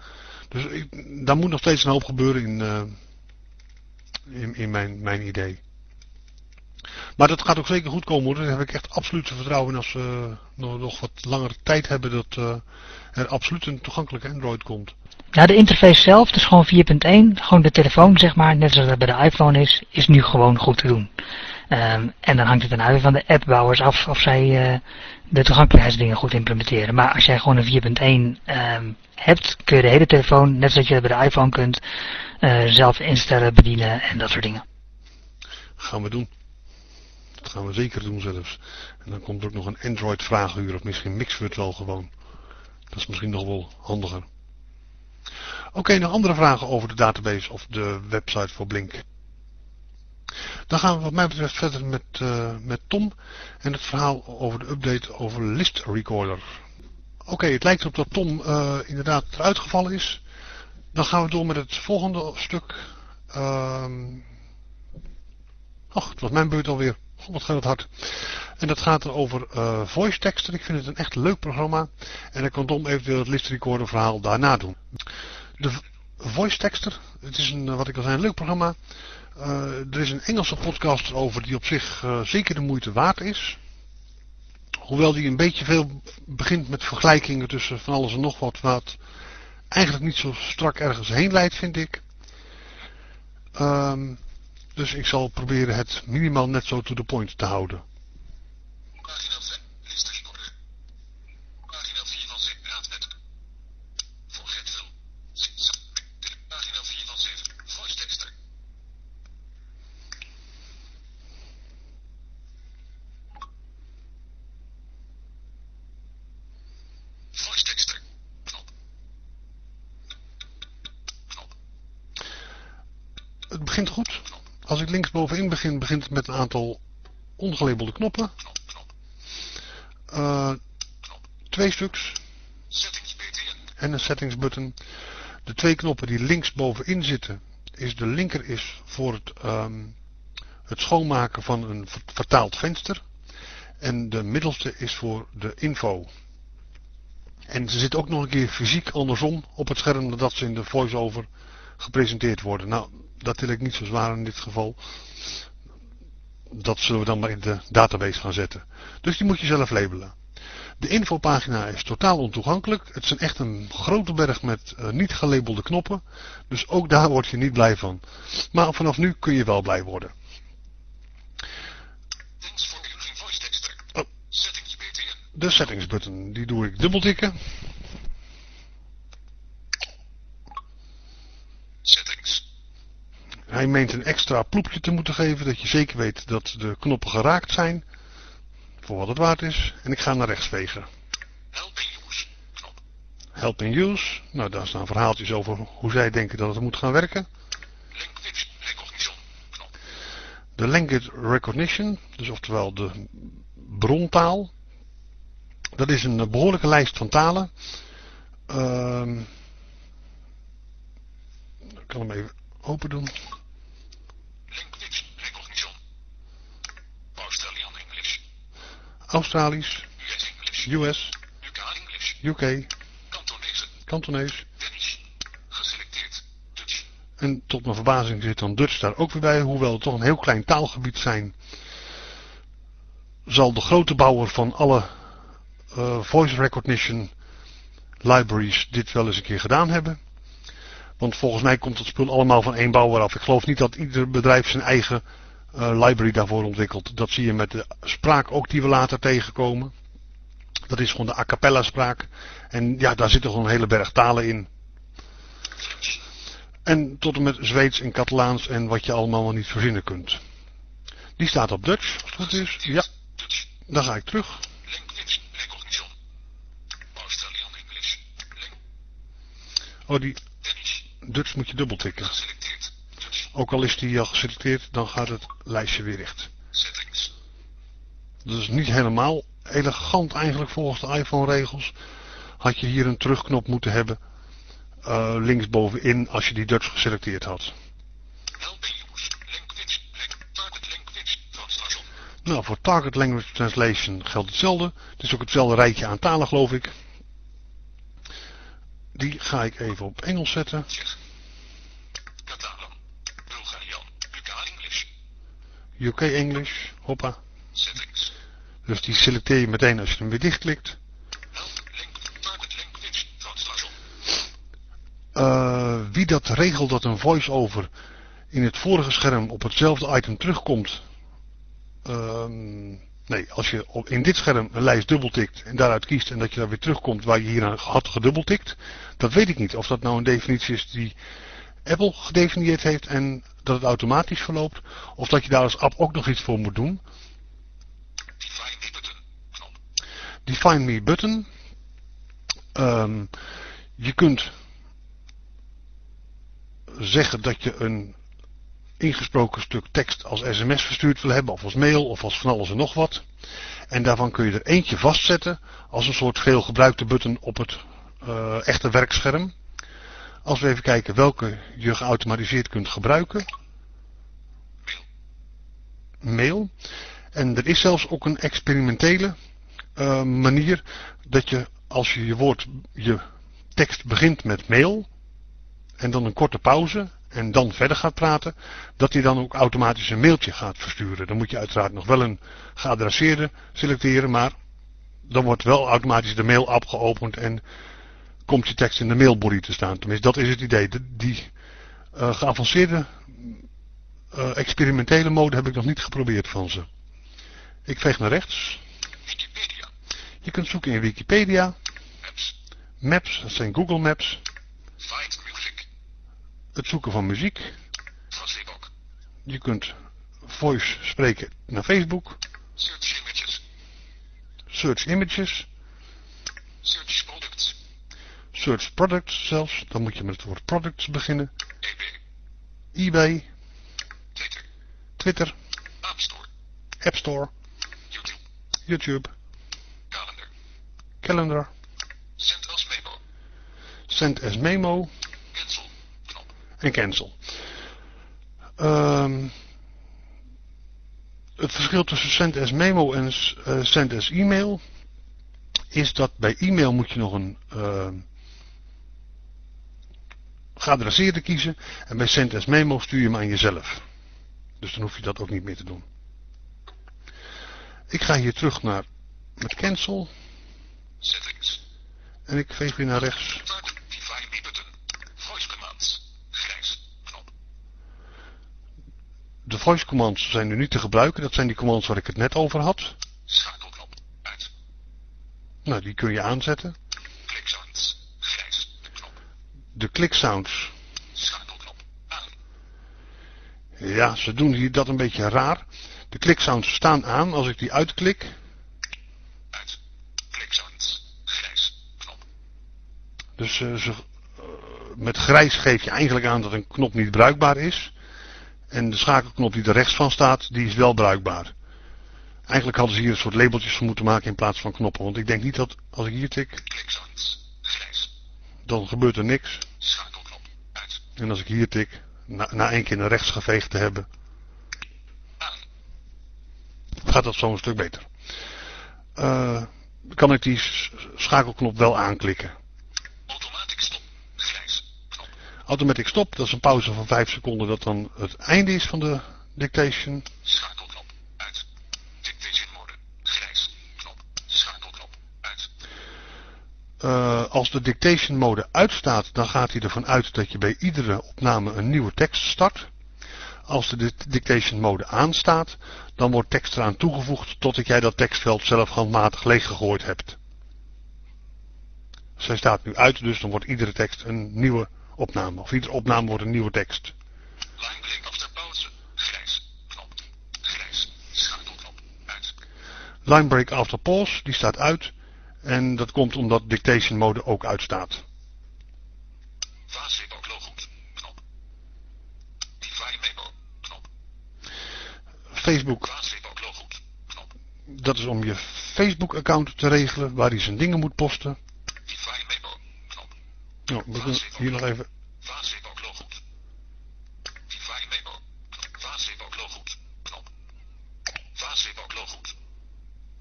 Dus ik, daar moet nog steeds een hoop gebeuren in, uh, in, in mijn, mijn idee. Maar dat gaat ook zeker goed komen hoor. Daar heb ik echt absoluut vertrouwen in als we nog, nog wat langer tijd hebben dat uh, er absoluut een toegankelijke Android komt. Ja, de interface zelf, dus gewoon 4.1, gewoon de telefoon zeg maar, net zoals dat bij de iPhone is, is nu gewoon goed te doen. Um, en dan hangt het dan uit van de appbouwers af of zij uh, de toegankelijkheidsdingen goed implementeren. Maar als jij gewoon een 4.1 um, hebt, kun je de hele telefoon, net zoals je dat bij de iPhone kunt, uh, zelf instellen, bedienen en dat soort dingen. Gaan we doen. Dat gaan we zeker doen zelfs. En dan komt er ook nog een Android vraaguur of misschien het wel gewoon. Dat is misschien nog wel handiger. Oké, nog andere vragen over de database of de website voor Blink. Dan gaan we wat mij betreft verder met, uh, met Tom en het verhaal over de update over List Recorder. Oké, het lijkt erop dat Tom uh, inderdaad eruit gevallen is. Dan gaan we door met het volgende stuk. Uh, ach, het was mijn beurt alweer. God, wat gaat het hard. En dat gaat er over uh, voice texter. Ik vind het een echt leuk programma. En dan kan Tom eventueel het list recorder verhaal daarna doen. De voice texter. Het is een, wat ik al zei, een leuk programma. Uh, er is een Engelse podcast over die op zich zeker de moeite waard is. Hoewel die een beetje veel begint met vergelijkingen tussen van alles en nog wat. Wat eigenlijk niet zo strak ergens heen leidt, vind ik. Um, dus ik zal proberen het minimaal net zo to the point te houden. Het begint goed. Als ik linksbovenin begin, begint het een aantal ongelabelde knoppen. Uh, twee stuks. en een settings button. De twee knoppen die links bovenin zitten, is de linker is voor het, ehm, het schoonmaken van een vertaald venster. En de middelste is voor de info. En ze zit ook nog een keer fysiek andersom op het scherm dan dat ze in de voice-over gepresenteerd worden. Nou, dat wil ik niet zo zwaar in dit geval. Dat zullen we dan maar in de database gaan zetten. Dus die moet je zelf labelen. De infopagina is totaal ontoegankelijk. Het is echt een grote berg met uh, niet gelabelde knoppen. Dus ook daar word je niet blij van. Maar vanaf nu kun je wel blij worden. Oh. De settings button, die doe ik dubbeltikken. Settings. Hij meent een extra ploepje te moeten geven, dat je zeker weet dat de knoppen geraakt zijn voor wat het waard is. En ik ga naar rechts vegen. Help in use. Knop. Help in use. Nou, daar staan verhaaltjes over hoe zij denken dat het moet gaan werken. Language recognition. Knop. De language recognition, dus oftewel de brontaal. Dat is een behoorlijke lijst van talen. Ehm ik kan hem even open doen. Language recognition. Australian English. Australisch, US English. US, UK English. UK. Kantonees. En tot mijn verbazing zit dan Dutch daar ook weer bij. Hoewel het toch een heel klein taalgebied zijn. Zal de grote bouwer van alle uh, voice recognition libraries dit wel eens een keer gedaan hebben. Want volgens mij komt het spul allemaal van één bouwer af. Ik geloof niet dat ieder bedrijf zijn eigen uh, library daarvoor ontwikkelt. Dat zie je met de spraak ook die we later tegenkomen. Dat is gewoon de a cappella spraak. En ja, daar zitten gewoon een hele berg talen in. En tot en met Zweeds en Catalaans en wat je allemaal wel niet verzinnen kunt. Die staat op Dutch, als het goed is. Ja, dan ga ik terug. Oh, die. Dutch moet je dubbel tikken. Ook al is die al geselecteerd, dan gaat het lijstje weer. Settings. Dat is niet helemaal elegant eigenlijk volgens de iPhone regels. Had je hier een terugknop moeten hebben. Uh, linksbovenin als je die Dutch geselecteerd had. Nou, voor Target Language Translation geldt hetzelfde. Het is ook hetzelfde rijtje aan talen, geloof ik. Die ga ik even op Engels zetten. Tsjech. Catalan. Bulgarian. UK English. UK English, hoppa. Dus die selecteer je meteen als je hem weer dichtklikt. Uh, wie dat regelt dat een voice-over in het vorige scherm op hetzelfde item terugkomt. Um, nee, als je op, in dit scherm een lijst dubbeltikt en daaruit kiest en dat je daar weer terugkomt waar je hier aan had gedubbeltikt. Dat weet ik niet. Of dat nou een definitie is die Apple gedefinieerd heeft en dat het automatisch verloopt. Of dat je daar als app ook nog iets voor moet doen. Define me button. Define me button. Um, je kunt zeggen dat je een ingesproken stuk tekst als sms verstuurd wil hebben, of als mail, of als van alles en nog wat. En daarvan kun je er eentje vastzetten als een soort veel gebruikte button op het uh, echte werkscherm. Als we even kijken welke je geautomatiseerd kunt gebruiken. Mail. En er is zelfs ook een experimentele uh, manier dat je als je je woord, je tekst begint met mail en dan een korte pauze en dan verder gaat praten, dat hij dan ook automatisch een mailtje gaat versturen. Dan moet je uiteraard nog wel een geadresseerde selecteren, maar dan wordt wel automatisch de mail-app geopend en komt je tekst in de mailbody te staan. Tenminste, dat is het idee. De, die uh, geavanceerde uh, experimentele mode heb ik nog niet geprobeerd van ze. Ik veeg naar rechts. Wikipedia. Je kunt zoeken in Wikipedia. Maps. Maps, dat zijn Google Maps. Find music. Het zoeken van muziek. Facebook. Je kunt voice spreken naar Facebook. Search images. Search images. Search. Search products zelfs. Dan moet je met het woord products beginnen. EB. eBay. Twitter. Twitter. App Store. App Store. YouTube. YouTube. Calendar. Calendar. Send as memo. Send as memo Cancel. Knop. en cancel. Ehm, het verschil tussen send as memo en eh, send as e-mail is dat bij e-mail moet je nog een ehm, geadresseerde kiezen en bij send as memo stuur je hem aan jezelf. Dus dan hoef je dat ook niet meer te doen. Ik ga hier terug naar met cancel Settings. en ik veeg weer naar rechts. De voice commands zijn nu niet te gebruiken. Dat zijn die commands waar ik het net over had. Schakelknop. Uit. Nou, die kun je aanzetten. Click sounds. Grijs. Knop. De click sounds. Schakelknop. Aan. Ja, ze doen hier dat een beetje raar. De click sounds staan aan. Als ik die uitklik, Uit. Click sounds. Grijs. Knop. dus eh, ze, eh, met grijs geef je eigenlijk aan dat een knop niet bruikbaar is. En de schakelknop die er rechts van staat, die is wel bruikbaar. Eigenlijk hadden ze hier een soort labeltjes voor moeten maken in plaats van knoppen. Want ik denk niet dat als ik hier tik, Click sounds. Grijs. Dan gebeurt er niks. Schakelknop. Uit. En als ik hier tik, na, na één keer naar rechts geveegd te hebben, Aan. gaat dat zo een stuk beter. Eh, kan ik die schakelknop wel aanklikken. Automatic stop. Grijs. Knop. Automatic stop, dat is een pauze van 5 seconden dat dan het einde is van de dictation. Uit. Dictation mode. Grijs. Knop. Schakelknop. Uit. Eh, als de dictation mode uitstaat, dan gaat hij ervan uit dat je bij iedere opname een nieuwe tekst start. Als de di- dictation mode aanstaat, dan wordt tekst eraan toegevoegd totdat jij dat tekstveld zelf handmatig leeggegooid hebt. Zij staat nu uit, dus dan wordt iedere tekst een nieuwe opname. Of iedere opname wordt een nieuwe tekst. Line break after pauze. Grijs. Knop. Grijs. Schakelknop. Uit. Line break after pause, die staat uit. En dat komt omdat dictation mode ook uitstaat. Vaaswip ook logoed. Knop. Define memo. Knop. Facebook, ook. Knop. dat is om je Facebook account te regelen, waar hij zijn dingen moet posten. Define memo. Knop. Nou, we doen hier nog even. Ook. Define memo. Knop. Ook ook logoed.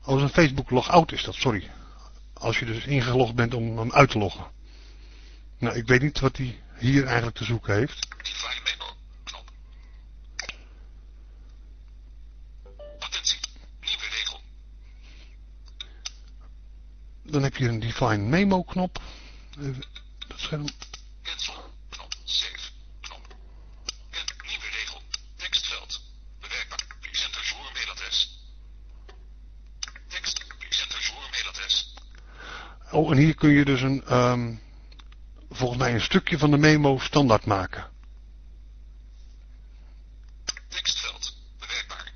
Oh, zijn Facebook logout is dat, sorry. Als je dus ingelogd bent om hem uit te loggen. Nou, ik weet niet wat hij hier eigenlijk te zoeken heeft. Dan heb je een Define Memo knop. Even dat scherm. Cancel. Knop. Save. Knop. En nieuwe regel. Tekstveld. Bewerkbaar. Presenter voor mailadres. Tekst. Presenter voor mailadres. Oh, en hier kun je dus een, ehm, volgens mij een stukje van de memo standaard maken. Tekstveld. Bewerkbaar.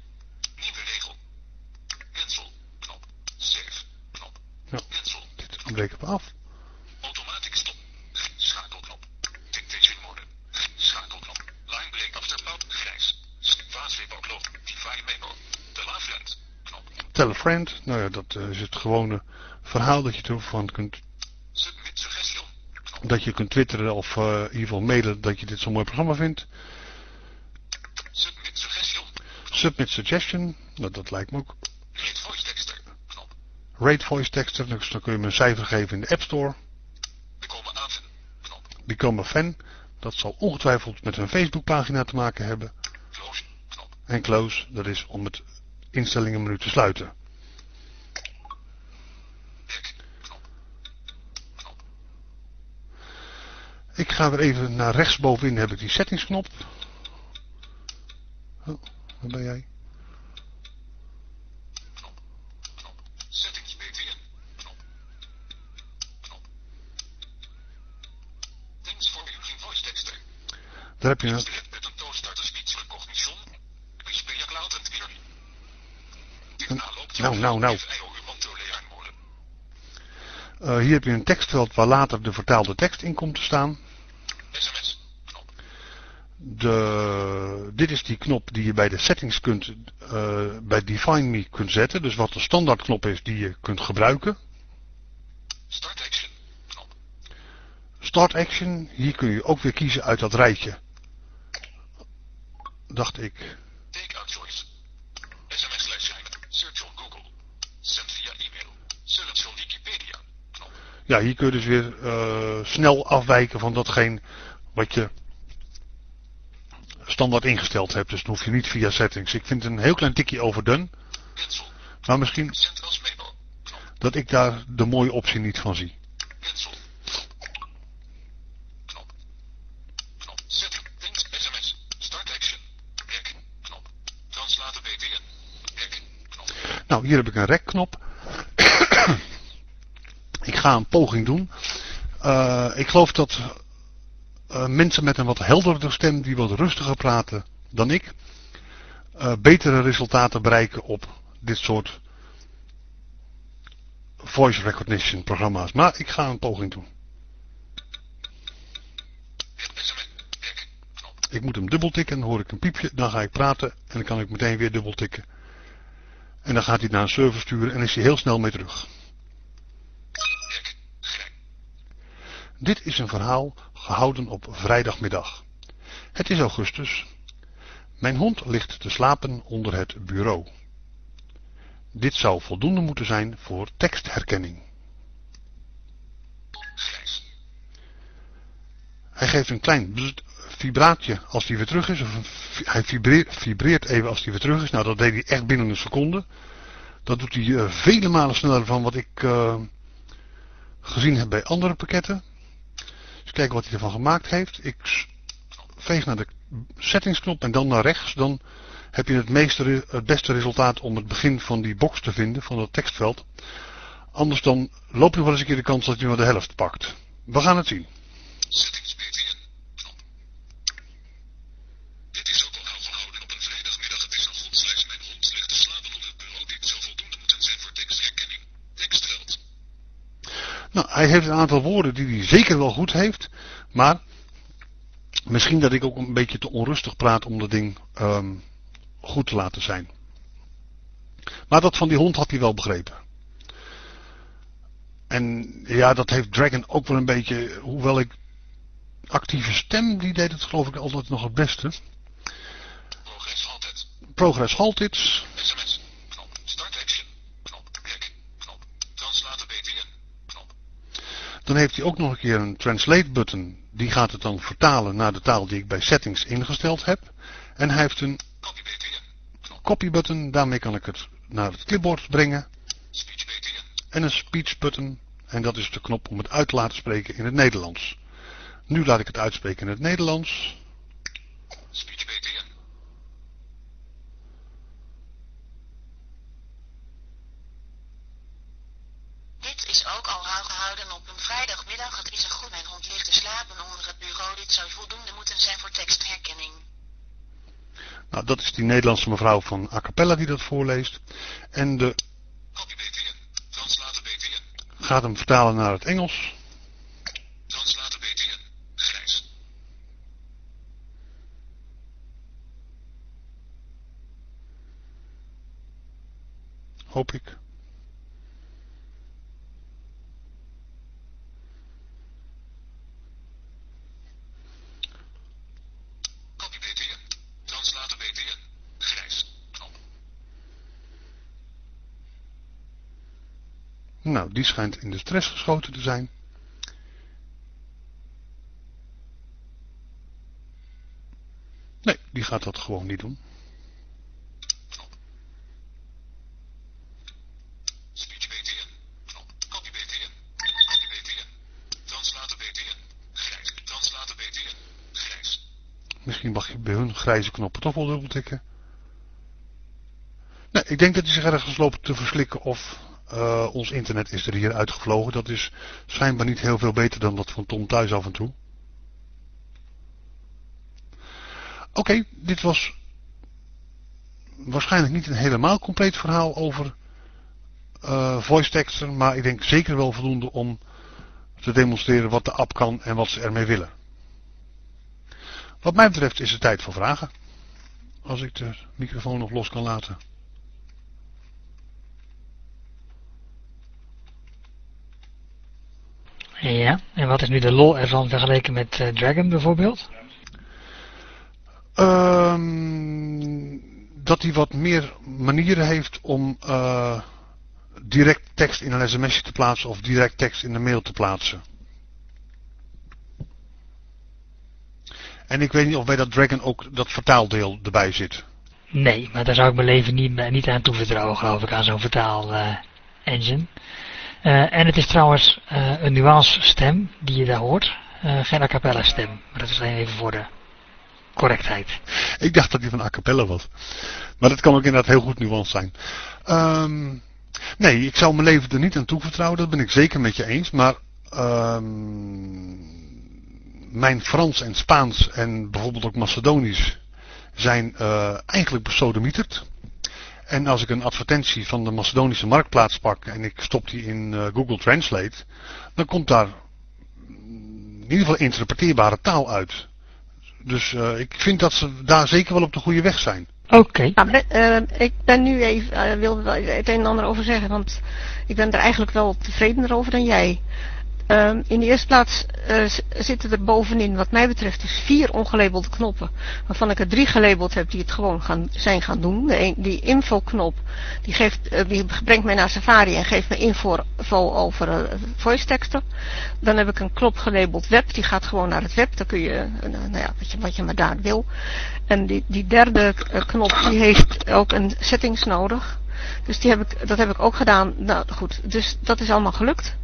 Nieuwe regel. Cancel. Knop. Save. Knop. Cancel. dit breek ik af. Automatic stop. Schakelknop. Dictation mode. Schakelknop. Line break after. Grijs. Vaaswip. Define memo. Friend. Tell a friend. Nou ja, dat eh, is het gewone verhaal dat je ervan kunt, dat je kunt twitteren of eh, in ieder geval mailen dat je dit zo'n mooi programma vindt. Submit suggestion. Submit suggestion. Nou, dat lijkt me ook. Rate voice. Dus dan kun je hem een cijfer geven in de App Store. Become a fan. Dat zal ongetwijfeld met een Facebookpagina te maken hebben. Close. En close, dat is om het instellingenmenu te sluiten. Back. Knop. Knop. Ik ga weer even naar rechtsbovenin heb ik die settingsknop. Oh, waar ben jij? Settings. Knop. Thanks for using voice. Daar heb je naloopt Nou, nou, nou. Eh, hier heb je een tekstveld waar later de vertaalde tekst in komt te staan. De, dit is die knop die je bij de settings kunt, eh, bij Define Me kunt zetten. Dus wat de standaard knop is die je kunt gebruiken. Start action. Knop. Start Action, hier kun je ook weer kiezen uit dat rijtje. Dacht ik. Take out choice. SMS slash. Search on Google. Send via e-mail. Search on Wikipedia. Knop. Ja, hier kun je dus weer eh, snel afwijken van datgene wat je standaard ingesteld hebt. Dus dan hoef je niet via settings. Ik vind het een heel klein tikje. Pencil. Maar misschien dat ik daar de mooie optie niet van zie. Nou, hier heb ik een rekknop. (coughs) ik ga een poging doen. Eh, ik geloof dat eh, mensen met een wat helderder stem, die wat rustiger praten dan ik, eh, betere resultaten bereiken op dit soort voice recognition programma's. Maar ik ga een poging doen. Ik moet hem dubbeltikken, dan hoor ik een piepje, dan ga ik praten en dan kan ik meteen weer dubbeltikken. En dan gaat hij naar een server sturen en is hij heel snel mee terug. Dit is een verhaal gehouden op vrijdagmiddag. Het is augustus. Mijn hond ligt te slapen onder het bureau. Dit zou voldoende moeten zijn voor tekstherkenning. Hij geeft een klein vibraatje als hij weer terug is. Of hij vibreert, even als hij weer terug is. Nou, dat deed hij echt binnen een seconde. Dat doet hij eh, vele malen sneller van wat ik eh, gezien heb bij andere pakketten. Eens kijken wat hij ervan gemaakt heeft. Ik veeg naar de settingsknop en dan naar rechts. Dan heb je het, meeste, het beste resultaat om het begin van die box te vinden, van dat tekstveld. Anders dan loop je wel eens een keer de kans dat je maar de helft pakt. We gaan het zien. Settings BTN. Knop. Dit is ook al gauw gehouden op een vrijdagmiddag. Het is een goed slechts mijn hond ligt te slapen onder het bureau. Dit zou voldoende moeten zijn voor tekstherkenning. Tekstveld. Nou, hij heeft een aantal woorden die hij zeker wel goed heeft. Maar misschien dat ik ook een beetje te onrustig praat om dat ding ehm, goed te laten zijn. Maar dat van die hond had hij wel begrepen. En ja, dat heeft Dragon ook wel een beetje, hoewel ik actieve stem, die deed het geloof ik altijd nog het beste. Progress halted. Progress halted. Knop. Start action. Knop. Rek. Knop. Translaten BTN. Knop. Dan heeft hij ook nog een keer een translate button. Die gaat het dan vertalen naar de taal die ik bij settings ingesteld heb. En hij heeft een Copy button. Daarmee kan ik het naar het clipboard brengen. Speech. En een speech button. En dat is de knop om het uit te laten spreken in het Nederlands. Nu laat ik het uitspreken in het Nederlands. Speech BTN. Dit is ook al gauw gehouden op een vrijdagmiddag. Het is een goed. Mijn hond ligt te slapen onder het bureau. Dit zou voldoende moeten zijn voor tekstherkenning. Nou, dat is die Nederlandse mevrouw van A Cappella die dat voorleest. En de gaat hem vertalen naar het Engels. Hoop ik. Copy BTN. Translaten BTN. Grijs. Knop. Nou, die schijnt in de stress geschoten te zijn. Nee, die gaat dat gewoon niet doen. Misschien mag je bij hun grijze knoppen toch wel dubbeltikken. Nee, ik denk dat hij zich ergens loopt te verslikken of eh, ons internet is er hier uitgevlogen. Dat is schijnbaar niet heel veel beter dan dat van Tom thuis af en toe. Oké, dit was waarschijnlijk niet een helemaal compleet verhaal over eh, voice teksten, maar ik denk zeker wel voldoende om te demonstreren wat de app kan en wat ze ermee willen. Wat mij betreft is het tijd voor vragen. Als ik de microfoon nog los kan laten. Ja, en wat is nu de lol ervan vergeleken met eh, Dragon bijvoorbeeld? Ehm, dat hij wat meer manieren heeft om eh, direct tekst in een sms'je te plaatsen of direct tekst in een mail te plaatsen. En ik weet niet of bij dat Dragon ook dat vertaaldeel erbij zit. Nee, maar daar zou ik mijn leven niet, niet aan toevertrouwen, geloof ik, aan zo'n vertaal eh, engine. Eh, en het is trouwens eh, een nuance stem die je daar hoort. geen a cappella stem, maar dat is alleen even voor de correctheid. Ik dacht dat die van a cappella was. Maar dat kan ook inderdaad heel goed nuance zijn. Ehm, nee, ik zou mijn leven er niet aan toevertrouwen, dat ben ik zeker met je eens. Maar ehm, mijn Frans en Spaans en bijvoorbeeld ook Macedonisch zijn eigenlijk besodemieterd. En als ik een advertentie van de Macedonische marktplaats pak en ik stop die in uh, Google Translate, dan komt daar in ieder geval interpreteerbare taal uit. Dus uh, ik vind dat ze daar zeker wel op de goede weg zijn. Oké. Okay. Nou, ik ben nu even, wil er het een en ander over zeggen, want ik ben er eigenlijk wel tevredener over dan jij. Um, in de eerste plaats uh, zitten er bovenin, wat mij betreft, dus vier ongelabelde knoppen. Waarvan ik er drie gelabeld heb die het gewoon gaan, zijn gaan doen. De die info-knop, die, geeft, uh, die brengt mij naar Safari en geeft me info over uh, voice teksten. Dan heb ik een knop gelabeld web, die gaat gewoon naar het web. Dan kun je, nou ja, wat je, wat je maar daar wil. En die, die derde knop, die heeft ook een settings nodig. Dus die heb ik, dat heb ik ook gedaan. Nou goed, dus dat is allemaal gelukt.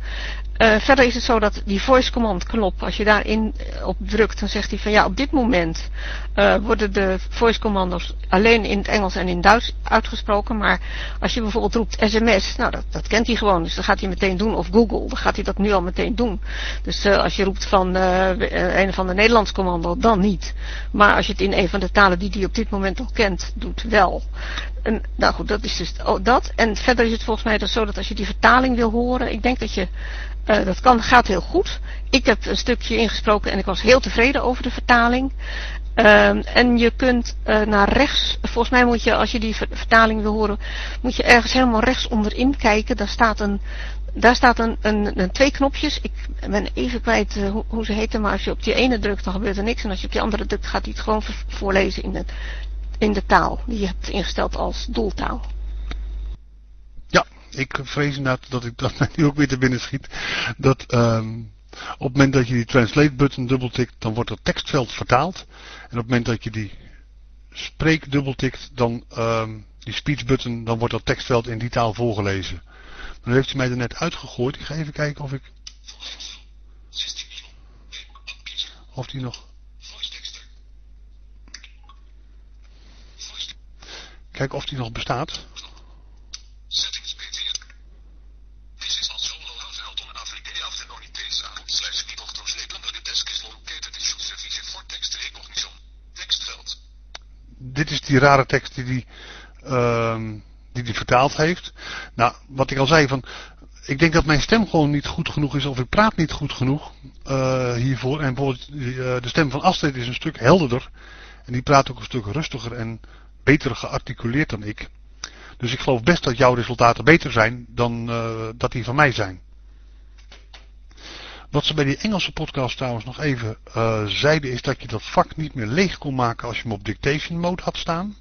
Uh, verder is het zo dat die voice command knop, als je daarin op drukt, dan zegt hij van ja, op dit moment uh, worden de voice commando's alleen in het Engels en in Duits uitgesproken. Maar als je bijvoorbeeld roept sms, nou dat, dat kent hij gewoon, dus dan gaat hij meteen doen. Of Google, dan gaat hij dat nu al meteen doen. Dus als je roept van een van de Nederlands commando, dan niet. Maar als je het in een van de talen die hij op dit moment al kent, doet wel. Nou goed, dat is dus oh, dat. En verder is het volgens mij dan zo dat als je die vertaling wil horen, ik denk dat je uh, dat kan, gaat heel goed. Ik heb een stukje ingesproken en ik was heel tevreden over de vertaling. Uh, en je kunt uh, naar rechts, volgens mij moet je, als je die vertaling wil horen, moet je ergens helemaal rechts onderin kijken. Daar staat een, daar staat een, een, een twee knopjes. Ik ben even kwijt uh, hoe, hoe, ze heten, maar als je op die ene drukt, dan gebeurt er niks. En als je op die andere drukt, gaat hij het gewoon voorlezen in de, in de taal die je hebt ingesteld als doeltaal ik vrees inderdaad dat ik dat (laughs) nu ook weer te binnen schiet. Dat um, op het moment dat je die translate button dubbeltikt, dan wordt het tekstveld vertaald. En op het moment dat je die spreek dubbeltikt, dan um, die speech button, dan wordt dat tekstveld in die taal voorgelezen. Dan heeft hij mij er net uitgegooid. Ik ga even kijken of ik... Of die nog... Kijken of die nog bestaat. dit is die rare tekst die die, uh, die die vertaald heeft. Nou, wat ik al zei van, ik denk dat mijn stem gewoon niet goed genoeg is of ik praat niet goed genoeg uh, hiervoor. En bijvoorbeeld uh, de stem van Astrid is een stuk helderder. En die praat ook een stuk rustiger en beter gearticuleerd dan ik. Dus ik geloof best dat jouw resultaten beter zijn dan uh, dat die van mij zijn. Wat ze bij die Engelse podcast trouwens nog even uh, zeiden is dat je dat vak niet meer leeg kon maken als je hem op dictation mode had staan.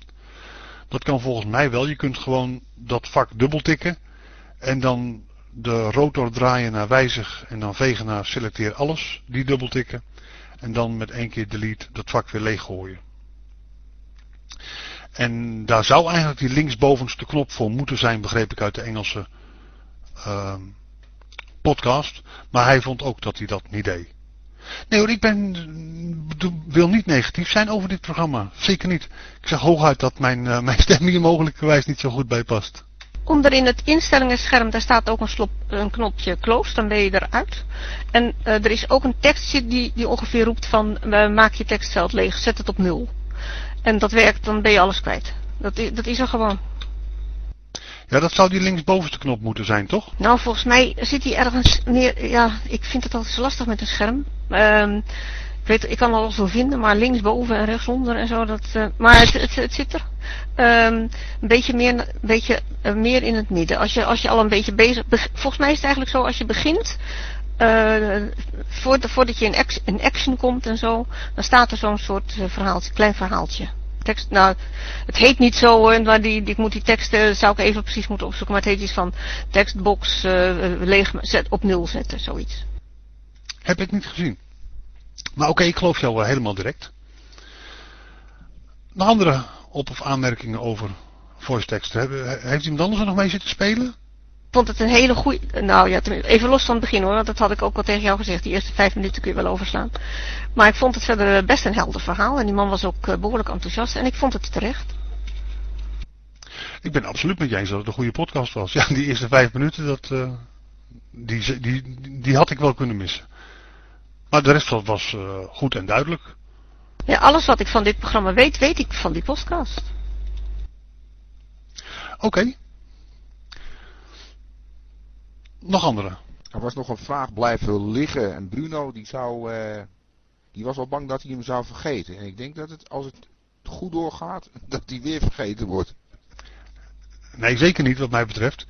Dat kan volgens mij wel. Je kunt gewoon dat vak dubbeltikken en dan de rotor draaien naar wijzig en dan vegen naar selecteer alles, die dubbeltikken. En dan met één keer delete dat vak weer leeg gooien. En daar zou eigenlijk die linksbovenste knop voor moeten zijn, begreep ik uit de Engelse uh, podcast. Maar hij vond ook dat hij dat niet deed. Nee hoor, ik ben, wil niet negatief zijn over dit programma. Zeker niet. Ik zeg hooguit dat mijn, uh, mijn stem hier mogelijkerwijs niet zo goed bij past. Onderin het instellingenscherm, daar staat ook een, knopje close, dan ben je eruit. En uh, er is ook een tekstje die, die ongeveer roept van, uh, maak je tekstveld leeg, zet het op nul. En dat werkt, dan ben je alles kwijt. Dat, dat is er gewoon. Ja, dat zou die linksbovenste knop moeten zijn, toch? Nou, volgens mij zit die ergens meer... Ja, ik vind het altijd zo lastig met een scherm. Um, ik weet, ik kan alles wel vinden, maar linksboven en rechtsonder en zo, dat... Uh, maar het, het, het, zit er. Um, een beetje, meer, een beetje uh, meer in het midden. Als je, als je al een beetje bezig... Volgens mij is het eigenlijk zo, als je begint... eh, voordat, je in action, action komt en zo, dan staat er zo'n soort uh, verhaaltje, klein verhaaltje. Tekst, nou, het heet niet zo maar die, ik moet die teksten, zou ik even precies moeten opzoeken, maar het heet iets van tekstbox uh, leeg zet, op nul zetten, zoiets. Heb ik niet gezien. Maar oké, ik geloof jou wel helemaal direct. Nog andere op- of aanmerkingen over voice text. Heeft iemand anders er nog mee zitten spelen? Vond het een hele goede... Nou ja, even los van het begin hoor, want dat had ik ook al tegen jou gezegd. Die eerste vijf minuten kun je wel overslaan. Maar ik vond het verder best een helder verhaal. En die man was ook behoorlijk enthousiast. En ik vond het terecht. Ik ben absoluut met jij eens dat het een goede podcast was. Ja, die eerste vijf minuten, dat, uh, die, die, die had ik wel kunnen missen. Maar de rest was uh, goed en duidelijk. Ja, alles wat ik van dit programma weet, weet ik van die podcast. Oké. Okay. Nog andere. Er was nog een vraag blijven liggen en Bruno die zou, uh, die was al bang dat hij hem zou vergeten. En ik denk dat het, als het goed doorgaat, (laughs) dat hij weer vergeten wordt. Nee, zeker niet wat mij betreft.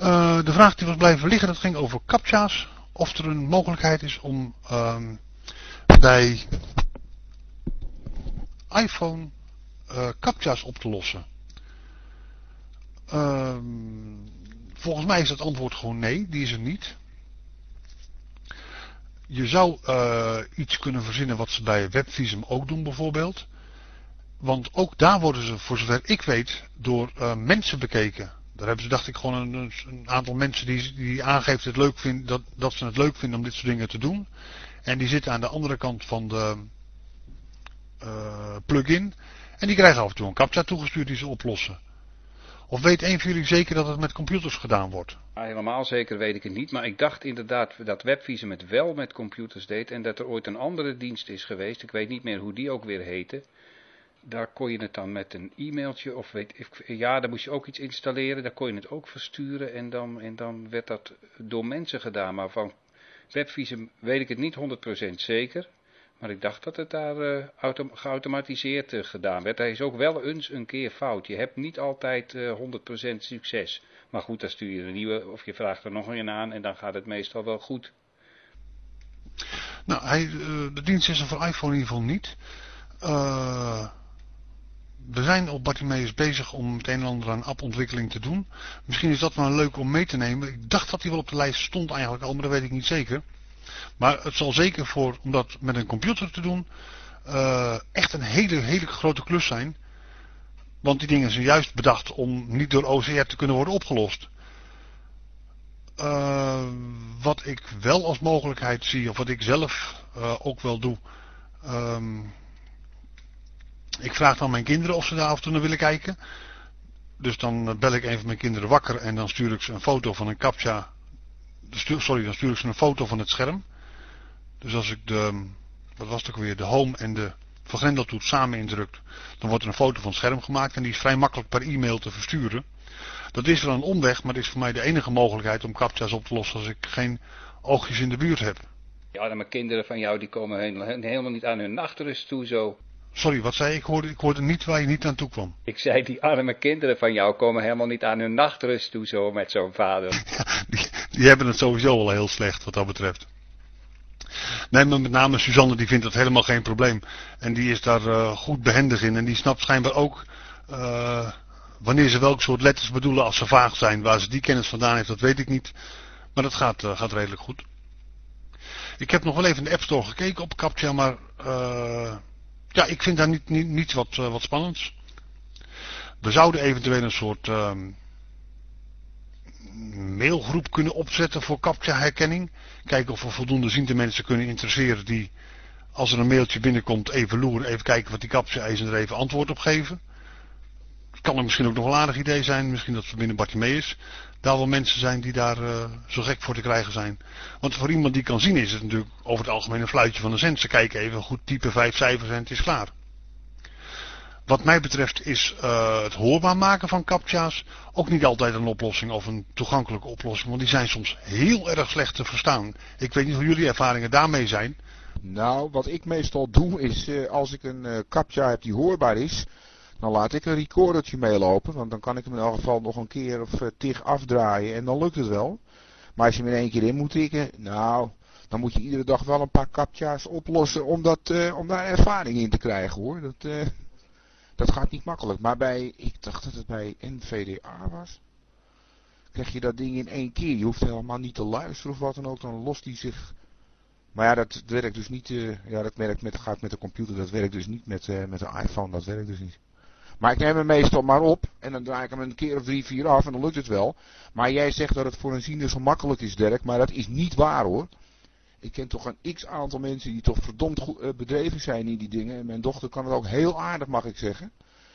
Uh, de vraag die was blijven liggen, dat ging over captcha's. Of er een mogelijkheid is om um, bij iPhone uh, captcha's op te lossen. Um, volgens mij is het antwoord gewoon nee, die is er niet. Je zou uh, iets kunnen verzinnen wat ze bij Webvisum ook doen bijvoorbeeld. Want ook daar worden ze, voor zover ik weet, door uh, mensen bekeken. Daar hebben ze, dacht ik, gewoon een, een aantal mensen die, die aangeeft het leuk dat, dat ze het leuk vinden om dit soort dingen te doen. En die zitten aan de andere kant van de uh, plugin. En die krijgen af en toe een captcha toegestuurd die ze oplossen. Of weet een van jullie zeker dat het met computers gedaan wordt? Ja, helemaal zeker weet ik het niet, maar ik dacht inderdaad dat Webvisum het wel met computers deed en dat er ooit een andere dienst is geweest, ik weet niet meer hoe die ook weer heette. Daar kon je het dan met een e-mailtje of weet ik, ja, daar moest je ook iets installeren, daar kon je het ook versturen en dan, en dan werd dat door mensen gedaan, maar van Webvisum weet ik het niet 100% zeker. Maar ik dacht dat het daar autom geautomatiseerd uh, gedaan werd. Hij is ook wel eens een keer fout. Je hebt niet altijd uh, 100% succes. Maar goed, dan stuur je een nieuwe of je vraagt er nog een aan en dan gaat het meestal wel goed. Nou, hij, de dienst is er voor iPhone in ieder geval niet. we zijn op Bartimeus bezig om het een en ander aan appontwikkeling te doen. Misschien is dat wel leuk om mee te nemen. Ik dacht dat hij wel op de lijst stond eigenlijk al, maar dat weet ik niet zeker. Maar het zal zeker voor, om dat met een computer te doen, uh, echt een hele, hele grote klus zijn. Want die dingen zijn juist bedacht om niet door OCR te kunnen worden opgelost. Uh, wat ik wel als mogelijkheid zie, of wat ik zelf uh, ook wel doe. Um, ik vraag dan mijn kinderen of ze daar af en toe naar willen kijken. Dus dan bel ik een van mijn kinderen wakker en dan stuur ik ze een foto van een captcha. Sorry, dan stuur ik ze een foto van het scherm. Dus als ik de, wat was het ook weer, de home en de vergrendeltoets samen indrukt, dan wordt er een foto van het scherm gemaakt en die is vrij makkelijk per e-mail te versturen. Dat is wel een omweg, maar het is voor mij de enige mogelijkheid om captcha's op te lossen als ik geen oogjes in de buurt heb. Ja, dan mijn kinderen van jou die komen helemaal niet aan hun nachtrust toe zo. Sorry, wat zei je? Ik hoorde, ik hoorde niet waar je niet aan toe kwam. Ik zei, die arme kinderen van jou komen helemaal niet aan hun nachtrust toe zo met zo'n vader. (laughs) die, die hebben het sowieso al heel slecht wat dat betreft. Nee, maar met name Suzanne die vindt dat helemaal geen probleem. En die is daar uh, goed behendig in. En die snapt schijnbaar ook uh, wanneer ze welk soort letters bedoelen als ze vaag zijn. Waar ze die kennis vandaan heeft, dat weet ik niet. Maar dat gaat, uh, gaat redelijk goed. Ik heb nog wel even in de App Store gekeken op CAPTCHA, maar ja, ik vind daar niet, niet, niets wat, wat spannends. We zouden eventueel een soort mailgroep kunnen opzetten voor captcha herkenning. Kijken of we voldoende ziende mensen kunnen interesseren die, als er een mailtje binnenkomt, even loeren, even kijken wat die captcha is en er even antwoord op geven. Het kan er misschien ook nog een aardig idee zijn, misschien dat we binnen Bartimeus daar wel mensen zijn die daar uh, zo gek voor te krijgen zijn. Want voor iemand die kan zien is het natuurlijk over het algemeen een fluitje van een cent. Ze kijken even goed type vijf cijfers en het is klaar. Wat mij betreft is uh, het hoorbaar maken van captcha's ook niet altijd een oplossing of een toegankelijke oplossing. Want die zijn soms heel erg slecht te verstaan. Ik weet niet hoe jullie ervaringen daarmee zijn. Nou, wat ik meestal doe is uh, als ik een uh, captcha heb die hoorbaar is. Dan laat ik een recordertje meelopen. Want dan kan ik hem in elk geval nog een keer of tig afdraaien en dan lukt het wel. Maar als je hem in één keer in moet tikken, nou, dan moet je iedere dag wel een paar kaptja's oplossen om, dat, om daar ervaring in te krijgen hoor. Dat, dat gaat niet makkelijk. Maar bij, ik dacht dat het bij NVDA was. Krijg je dat ding in één keer. Je hoeft helemaal niet te luisteren of wat dan ook. Dan lost hij zich. Maar ja, dat werkt dus niet. Uh, ja, dat werkt met, gaat met de computer. Dat werkt dus niet met, met de iPhone. Dat werkt dus niet. Maar ik neem hem meestal maar op. En dan draai ik hem een keer of drie, vier af. En dan lukt het wel. Maar jij zegt dat het voor een ziende zo makkelijk is, Dirk. Maar dat is niet waar hoor. Ik ken toch een x aantal mensen die toch verdomd goed uh, bedreven zijn in die dingen. En mijn dochter kan het ook heel aardig, mag ik zeggen.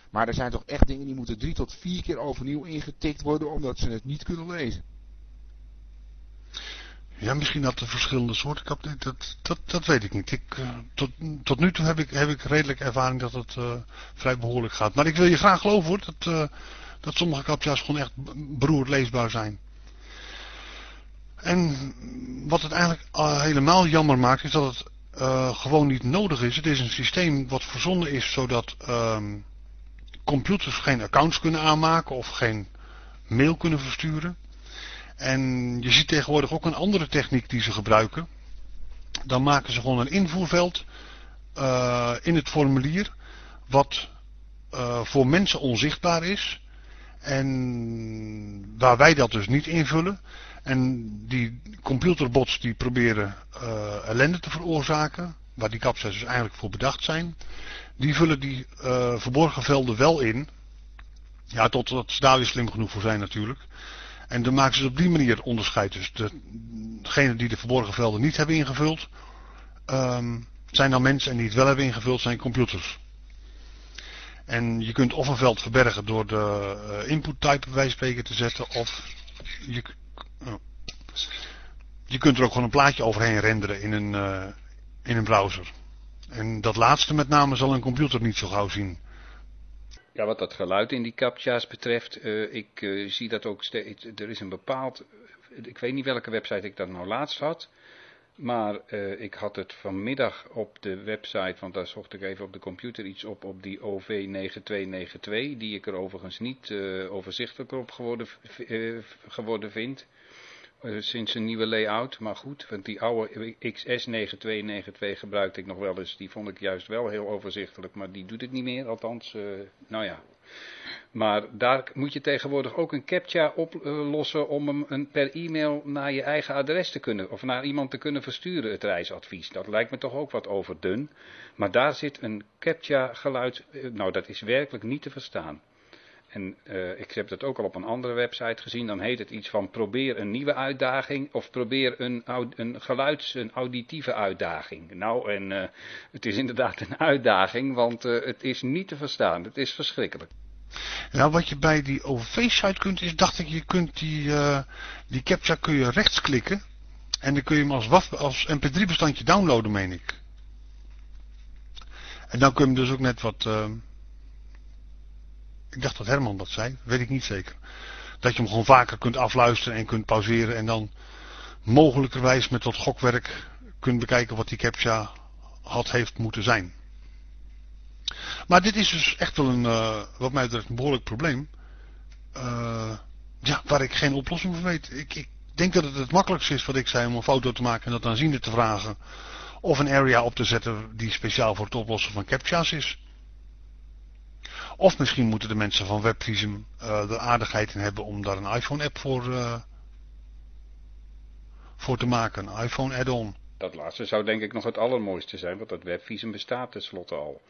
Maar er zijn toch echt dingen die moeten drie tot vier keer overnieuw ingetikt worden omdat ze het niet kunnen lezen. Ja, misschien dat er verschillende soorten kap. Dat, dat, dat weet ik niet. Ik, uh, tot, tot nu toe heb ik, heb ik redelijk ervaring dat het uh, vrij behoorlijk gaat. Maar ik wil je graag geloven hoor, dat, dat sommige kapja's gewoon echt beroerd leesbaar zijn. En wat het eigenlijk helemaal jammer maakt is dat het gewoon niet nodig is. Het is een systeem wat verzonnen is zodat ehm, computers geen accounts kunnen aanmaken of geen mail kunnen versturen. En je ziet tegenwoordig ook een andere techniek die ze gebruiken. Dan maken ze gewoon een invoerveld uh, in het formulier wat voor mensen onzichtbaar is. En waar wij dat dus niet invullen. En die computerbots die proberen uh, ellende te veroorzaken, waar die captchas dus eigenlijk voor bedacht zijn, die vullen die verborgen velden wel in. Ja, totdat ze daar weer slim genoeg voor zijn natuurlijk. En dan maken ze op die manier onderscheid. Dus degenen die de verborgen velden niet hebben ingevuld, um, zijn dan mensen en die het wel hebben ingevuld zijn computers. En je kunt of een veld verbergen door de uh, input type bij te zetten, of je, je kunt er ook gewoon een plaatje overheen renderen in een, uh, in een browser. En dat laatste met name zal een computer niet zo gauw zien. Ja, wat dat geluid in die captcha's betreft, uh, ik uh, zie dat ook steeds, er is een bepaald, ik weet niet welke website ik dat nou laatst had, maar ik had het vanmiddag op de website, want daar zocht ik even op de computer iets op, op die OV9292, die ik er overigens niet overzichtelijk op geworden, geworden vind. Uh, sinds een nieuwe layout, maar goed, want die oude XS9292 gebruikte ik nog wel eens, die vond ik juist wel heel overzichtelijk, maar die doet het niet meer, althans, uh, nou ja. Maar daar moet je tegenwoordig ook een captcha oplossen om hem een, per e-mail naar je eigen adres te kunnen, of naar iemand te kunnen versturen, het reisadvies. Dat lijkt me toch ook wat overdun. Maar daar zit een captcha geluid, nou dat is werkelijk niet te verstaan. En uh, ik heb dat ook al op een andere website gezien. Dan heet het iets van probeer een nieuwe uitdaging. Of probeer een, een geluids, een auditieve uitdaging. Nou, en uh, het is inderdaad een uitdaging. Want uh, het is niet te verstaan. Het is verschrikkelijk. Nou, wat je bij die OV-site kunt is, dacht ik, je kunt die, die captcha kun je rechtsklikken. En dan kun je hem als, als mp3 bestandje downloaden, meen ik. En dan kun je hem dus ook net wat ik dacht dat Herman dat zei, weet ik niet zeker. Dat je hem gewoon vaker kunt afluisteren en kunt pauzeren en dan mogelijkerwijs met wat gokwerk kunt bekijken wat die captcha had heeft moeten zijn. Maar dit is dus echt wel een, uh, wat mij betreft, een behoorlijk probleem. Uh, ja, waar ik geen oplossing voor weet. Ik, ik denk dat het het makkelijkste is wat ik zei om een foto te maken en dat aanzienlijk te vragen. Of een area op te zetten die speciaal voor het oplossen van captcha's is. Of misschien moeten de mensen van WebVisum uh, er aardigheid in hebben om daar een iPhone-app voor, uh, voor te maken. Een iPhone add-on. Dat laatste zou denk ik nog het allermooiste zijn, want dat WebVisum bestaat tenslotte al.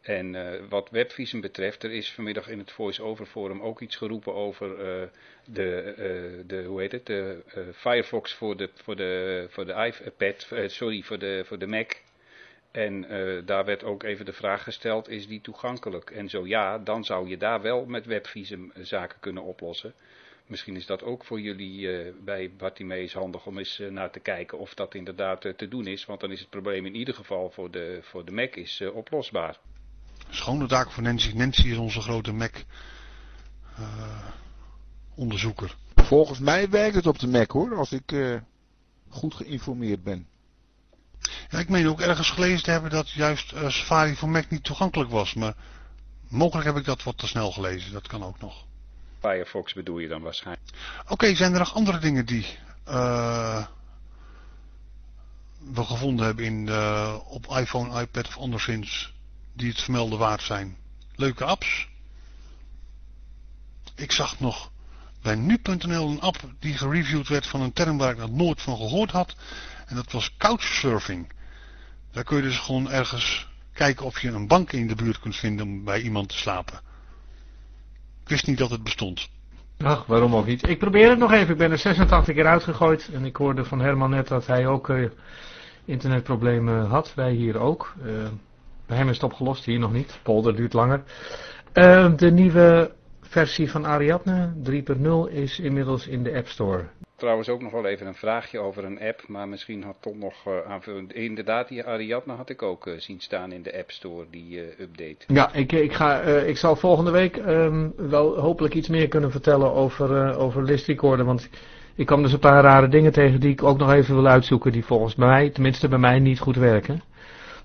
En uh, wat WebVisum betreft, er is vanmiddag in het Voice-over forum ook iets geroepen over de, de, hoe heet het, de Firefox voor de, voor de, voor de iPad, sorry, voor de, voor de Mac. En uh, daar werd ook even de vraag gesteld, is die toegankelijk? En zo ja, dan zou je daar wel met webvisum zaken kunnen oplossen. Misschien is dat ook voor jullie uh, bij Bartimeus handig om eens uh, naar te kijken of dat inderdaad te doen is. Want dan is het probleem in ieder geval voor de, voor de Mac is, oplosbaar. Schone taak voor Nancy. Nancy is onze grote Mac onderzoeker. Volgens mij werkt het op de Mac hoor, als ik goed geïnformeerd ben. Ja, ik meen ook ergens gelezen te hebben dat juist uh, Safari voor Mac niet toegankelijk was. Maar mogelijk heb ik dat wat te snel gelezen. Dat kan ook nog. Firefox bedoel je dan waarschijnlijk. Oké, okay, zijn er nog andere dingen die eh, we gevonden hebben in, de- op iPhone, iPad of anderszins die het vermelden waard zijn. Leuke apps. Ik zag nog bij nu.nl een app die gereviewd werd van een term waar ik nog nooit van gehoord had. En dat was couchsurfing. Daar kun je dus gewoon ergens kijken of je een bank in de buurt kunt vinden om bij iemand te slapen. Ik wist niet dat het bestond. Ach, waarom ook niet. Ik probeer het nog even. Ik ben er 86 keer uitgegooid. En ik hoorde van Herman net dat hij ook eh, internetproblemen had. Wij hier ook. Eh, bij hem is het opgelost, hier nog niet. Polder duurt langer. Eh, de nieuwe versie van Ariadne 3.0 is inmiddels in de App Store. Trouwens ook nog wel even een vraagje over een app, maar misschien had Tom nog uh, aanvullend. Inderdaad, die Ariadne had ik ook uh, zien staan in de App Store, die uh, update. Ja, ik, ik, ga, ik zal volgende week um, wel hopelijk iets meer kunnen vertellen over, over list want ik kwam dus een paar rare dingen tegen die ik ook nog even wil uitzoeken, die volgens mij, tenminste bij mij, niet goed werken.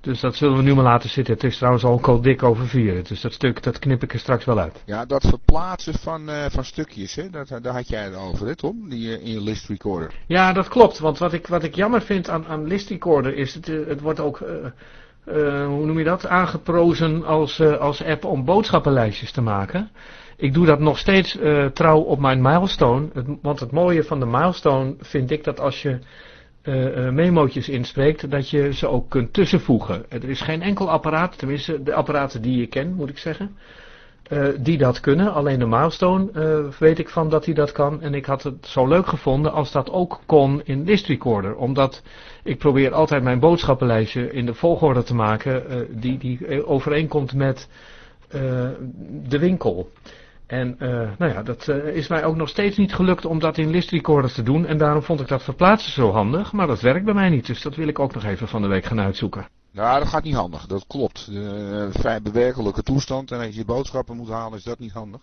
Dus dat zullen we nu maar laten zitten. Het is trouwens al een dik over vier. Dus dat stuk, dat knip ik er straks wel uit. Ja, dat verplaatsen van, uh, van stukjes, hè? Dat, daar had jij het over, hè Tom? Die, uh, in je list recorder. Ja, dat klopt. Want wat ik, wat ik jammer vind aan, aan list recorder is, het, het wordt ook, uh, hoe noem je dat, aangeprozen als, als app om boodschappenlijstjes te maken. Ik doe dat nog steeds trouw op mijn milestone. Het, want het mooie van de milestone vind ik dat als je uh, memootjes inspreekt, dat je ze ook kunt tussenvoegen. Er is geen enkel apparaat, tenminste de apparaten die je ken, moet ik zeggen, uh, die dat kunnen. Alleen de milestone weet ik van dat hij dat kan. En ik had het zo leuk gevonden als dat ook kon in List Recorder. Omdat ik probeer altijd mijn boodschappenlijstje in de volgorde te maken die, die overeenkomt met de winkel. En uh, nou ja, dat uh, is mij ook nog steeds niet gelukt om dat in list recorder te doen. En daarom vond ik dat verplaatsen zo handig. Maar dat werkt bij mij niet. Dus dat wil ik ook nog even van de week gaan uitzoeken. Nou, dat gaat niet handig. Dat klopt. Uh, vrij bewerkelijke toestand. En als je boodschappen moet halen, is dat niet handig.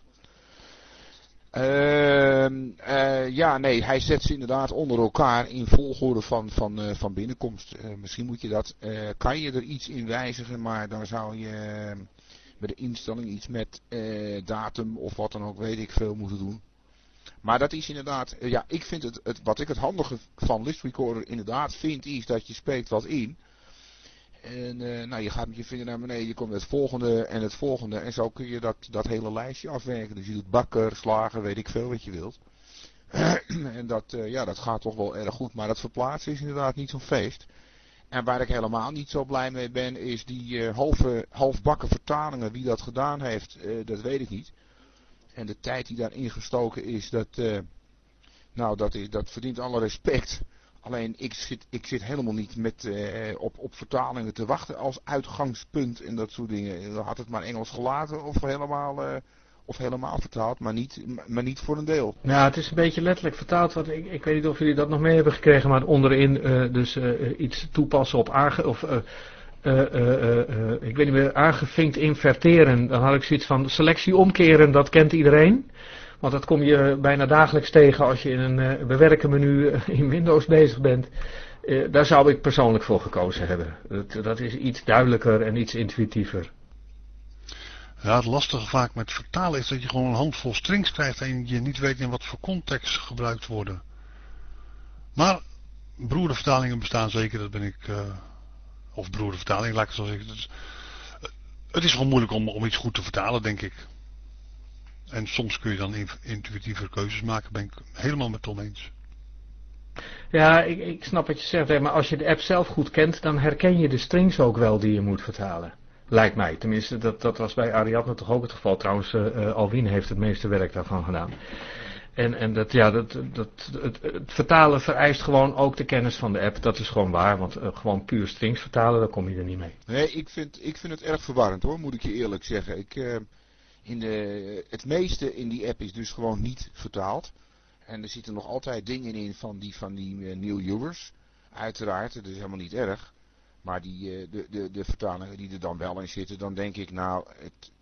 ja, nee, hij zet ze inderdaad onder elkaar in volgorde van, van, van binnenkomst. misschien moet je dat, kan je er iets in wijzigen, maar dan zou je bij de instelling iets met eh, datum of wat dan ook, weet ik veel, moeten doen. Maar dat is inderdaad, uh, ja, ik vind het, het, wat ik het handige van List Recorder inderdaad vind, is dat je spreekt wat in. En uh, nou, je gaat met je vinger naar beneden, je komt het volgende en het volgende. En zo kun je dat, dat hele lijstje afwerken. Dus je doet bakker, slager, weet ik veel wat je wilt. (clears throat) en dat, ja, dat gaat toch wel erg goed. Maar dat verplaatsen is inderdaad niet zo'n feest. En waar ik helemaal niet zo blij mee ben, is die uh, halve, halfbakken vertalingen. Wie dat gedaan heeft, uh, dat weet ik niet. En de tijd die daarin gestoken is, dat, uh, nou, dat, is, dat verdient alle respect. Alleen ik zit, ik zit helemaal niet met, op, op vertalingen te wachten als uitgangspunt en dat soort dingen. Had het maar Engels gelaten of helemaal of helemaal vertaald, maar niet, maar niet voor een deel. Ja, het is een beetje letterlijk vertaald. Want ik, ik weet niet of jullie dat nog mee hebben gekregen, maar onderin uh, dus uh, iets toepassen op aange... Of, uh, ik weet niet meer, aangevinkt inverteren. Dan had ik zoiets van selectie omkeren, dat kent iedereen. Want dat kom je bijna dagelijks tegen als je in een bewerken menu in Windows bezig bent. daar zou ik persoonlijk voor gekozen hebben. Dat, dat is iets duidelijker en iets intuïtiever. Ja, het lastige vaak met vertalen is dat je gewoon een handvol strings krijgt en je niet weet in wat voor context gebruikt worden. Maar broedervertalingen bestaan zeker, dat ben ik, uh, of broedervertaling, laat ik het zo zeggen. Het is, het is gewoon moeilijk om, om iets goed te vertalen, denk ik. En soms kun je dan intuïtiever keuzes maken, ben ik helemaal met Tom eens. Ja, ik, ik snap wat je zegt, maar als je de app zelf goed kent, dan herken je de strings ook wel die je moet vertalen. Lijkt mij. Tenminste, dat, dat was bij Ariadne toch ook het geval. Trouwens, uh, Alwin heeft het meeste werk daarvan gedaan. En, en dat, ja, dat, dat, het, vertalen vereist gewoon ook de kennis van de app. Dat is gewoon waar. Want uh, gewoon puur strings vertalen, daar kom je er niet mee. Nee, ik vind, ik vind het erg verwarrend hoor, moet ik je eerlijk zeggen. Ik, uh, in de, het meeste in die app is dus gewoon niet vertaald. En er zitten nog altijd dingen in van die, van die Neil Ewers. Uiteraard, dat is helemaal niet erg. Maar die, de, de, de vertalingen die er dan wel in zitten, dan denk ik nou,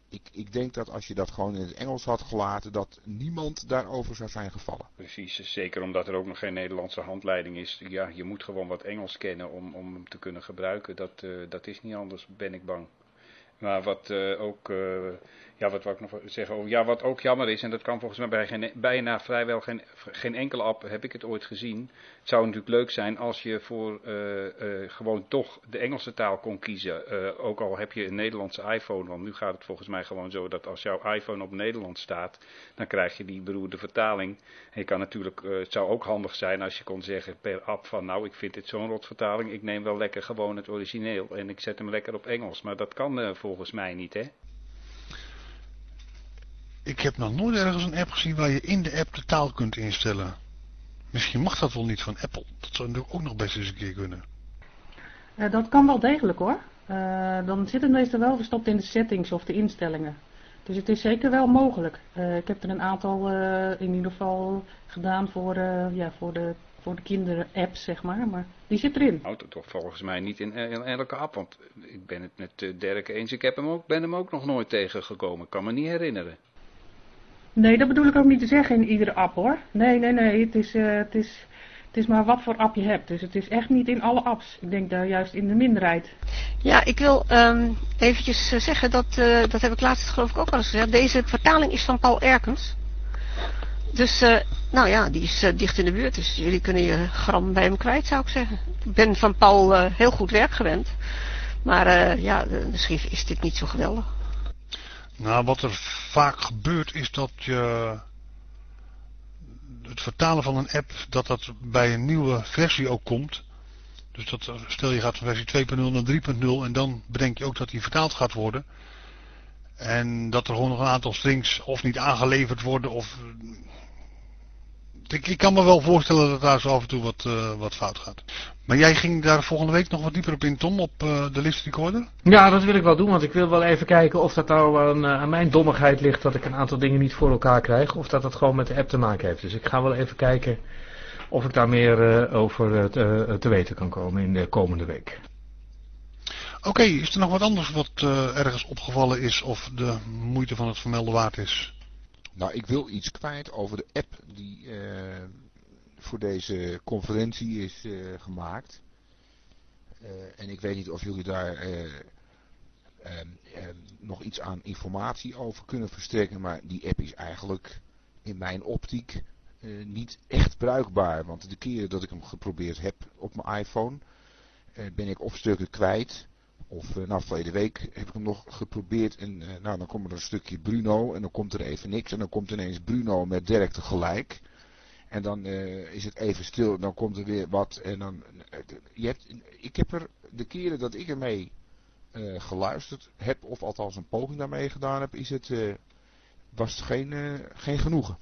ik, ik denk dat als je dat gewoon in het Engels had gelaten, dat niemand daarover zou zijn gevallen. Precies, zeker omdat er ook nog geen Nederlandse handleiding is. Ja, je moet gewoon wat Engels kennen om, om hem te kunnen gebruiken. Dat, uh, dat is niet anders, ben ik bang. Maar wat uh, ook, ja, wat wil ik nog zeggen over, ja, wat ook jammer is, en dat kan volgens mij bij geen, bijna vrijwel geen, geen enkele app, heb ik het ooit gezien. Het zou natuurlijk leuk zijn als je voor uh, gewoon toch de Engelse taal kon kiezen. ook al heb je een Nederlandse iPhone, want nu gaat het volgens mij gewoon zo dat als jouw iPhone op Nederland staat, dan krijg je die beroerde vertaling. En je kan natuurlijk, het zou ook handig zijn als je kon zeggen per app van, nou, ik vind dit zo'n rotvertaling, ik neem wel lekker gewoon het origineel en ik zet hem lekker op Engels. Maar dat kan volgens mij niet, hè? Ik heb nog nooit ergens een app gezien waar je in de app de taal kunt instellen. Misschien mag dat wel niet van Apple. Dat zou natuurlijk ook nog best eens een keer kunnen. Uh, dat kan wel degelijk hoor. Uh, dan zit het meestal wel verstopt in de settings of de instellingen. Dus het is zeker wel mogelijk. Uh, ik heb er een aantal in ieder geval gedaan voor, ja, voor de voor de kinderen-apps, zeg maar. Maar die zit erin. Nou, toch volgens mij niet in, in, elke app. Want ik ben het met Dirk eens. Ik heb hem ook, ben hem ook nog nooit tegengekomen. Ik kan me niet herinneren. Nee, dat bedoel ik ook niet te zeggen in iedere app hoor. Nee, nee, nee. Het is, uh, het is, het is maar wat voor app je hebt. Dus het is echt niet in alle apps. Ik denk daar juist in de minderheid. Ja, ik wil um, eventjes eh, zeggen dat, uh, dat heb ik laatst geloof ik ook al eens gezegd. Deze vertaling is van Paul Erkens. Dus, nou ja, die is dicht in de buurt. Dus jullie kunnen je gram bij hem kwijt, zou ik zeggen. Ik ben van Paul heel goed werk gewend. Maar ja, schrift is dit niet zo geweldig. Nou, wat er vaak gebeurt is dat je het vertalen van een app, dat dat bij een nieuwe versie ook komt. Dus dat, stel je gaat van versie 2.0 naar 3.0 en dan bedenk je ook dat die vertaald gaat worden. En dat er gewoon nog een aantal strings of niet aangeleverd worden of ik, kan me wel voorstellen dat daar zo af en toe wat, uh, wat fout gaat. Maar jij ging daar volgende week nog wat dieper op in, Tom, op uh, de list recorder? Ja, dat wil ik wel doen, want ik wil wel even kijken of dat nou aan, uh, aan, mijn dommigheid ligt dat ik een aantal dingen niet voor elkaar krijg. Of dat dat gewoon met de app te maken heeft. Dus ik ga wel even kijken of ik daar meer over te, te, weten kan komen in de komende week. Oké, okay, is er nog wat anders wat ergens opgevallen is of de moeite van het vermelden waard is? Nou, ik wil iets kwijt over de app die uh, voor deze conferentie is uh, gemaakt. Uh, en ik weet niet of jullie daar nog iets aan informatie over kunnen verstrekken. Maar die app is eigenlijk in mijn optiek niet echt bruikbaar. Want de keren dat ik hem geprobeerd heb op mijn iPhone, ben ik of stukken kwijt of nou, verleden week heb ik hem nog geprobeerd. En nou, dan komt er een stukje Bruno. En dan komt er even niks. En dan komt ineens Bruno met Dirk tegelijk. En dan uh, is het even stil. Dan komt er weer wat. En dan. je hebt, ik heb er de keren dat ik ermee geluisterd heb. Of althans een poging daarmee gedaan heb. Is het, was het geen, geen genoegen.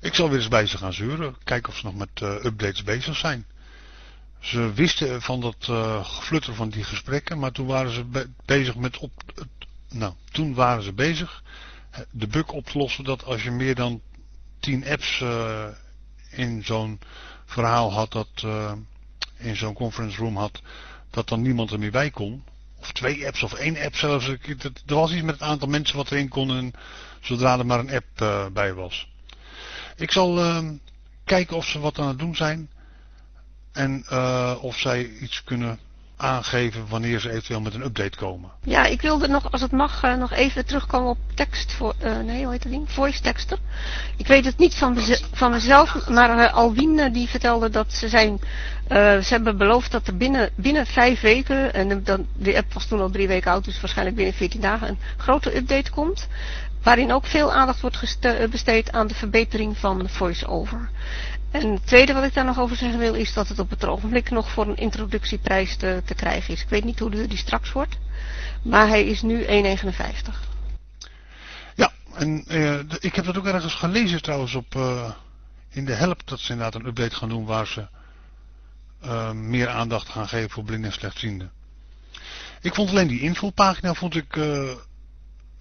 Ik zal weer eens bij ze gaan zeuren. Kijken of ze nog met updates bezig zijn. Ze wisten van dat uh, geflutter van die gesprekken, maar toen waren ze be bezig met op, nou, toen waren ze bezig de bug op te lossen dat als je meer dan 10 apps uh, in zo'n verhaal had, dat uh, in zo'n conference room had, dat dan niemand er meer bij kon. Of twee apps of één app zelfs. Er was iets met het aantal mensen wat erin kon en zodra er maar een app bij was. Ik zal kijken of ze wat aan het doen zijn. En of zij iets kunnen aangeven wanneer ze eventueel met een update komen. Ja, ik wilde nog, als het mag, uh, nog even terugkomen op tekst voor, uh, nee, hoe heet dat ding? Voice tekster. Ik weet het niet van, van mezelf, maar uh, die vertelde dat ze zijn, ze hebben beloofd dat er binnen, binnen vijf weken, en dan, de app was toen al drie weken oud, dus waarschijnlijk binnen veertien dagen, een grote update komt. Waarin ook veel aandacht wordt besteed aan de verbetering van voice-over. En het tweede wat ik daar nog over zeggen wil is dat het op het ogenblik nog voor een introductieprijs te, te krijgen is. Ik weet niet hoe duur die straks wordt, maar hij is nu 1,59. Ja, en uh, ik heb dat ook ergens gelezen trouwens op uh, in de help dat ze inderdaad een update gaan doen waar ze uh, meer aandacht gaan geven voor blinden en slechtzienden. Ik vond alleen die invulpagina vond ik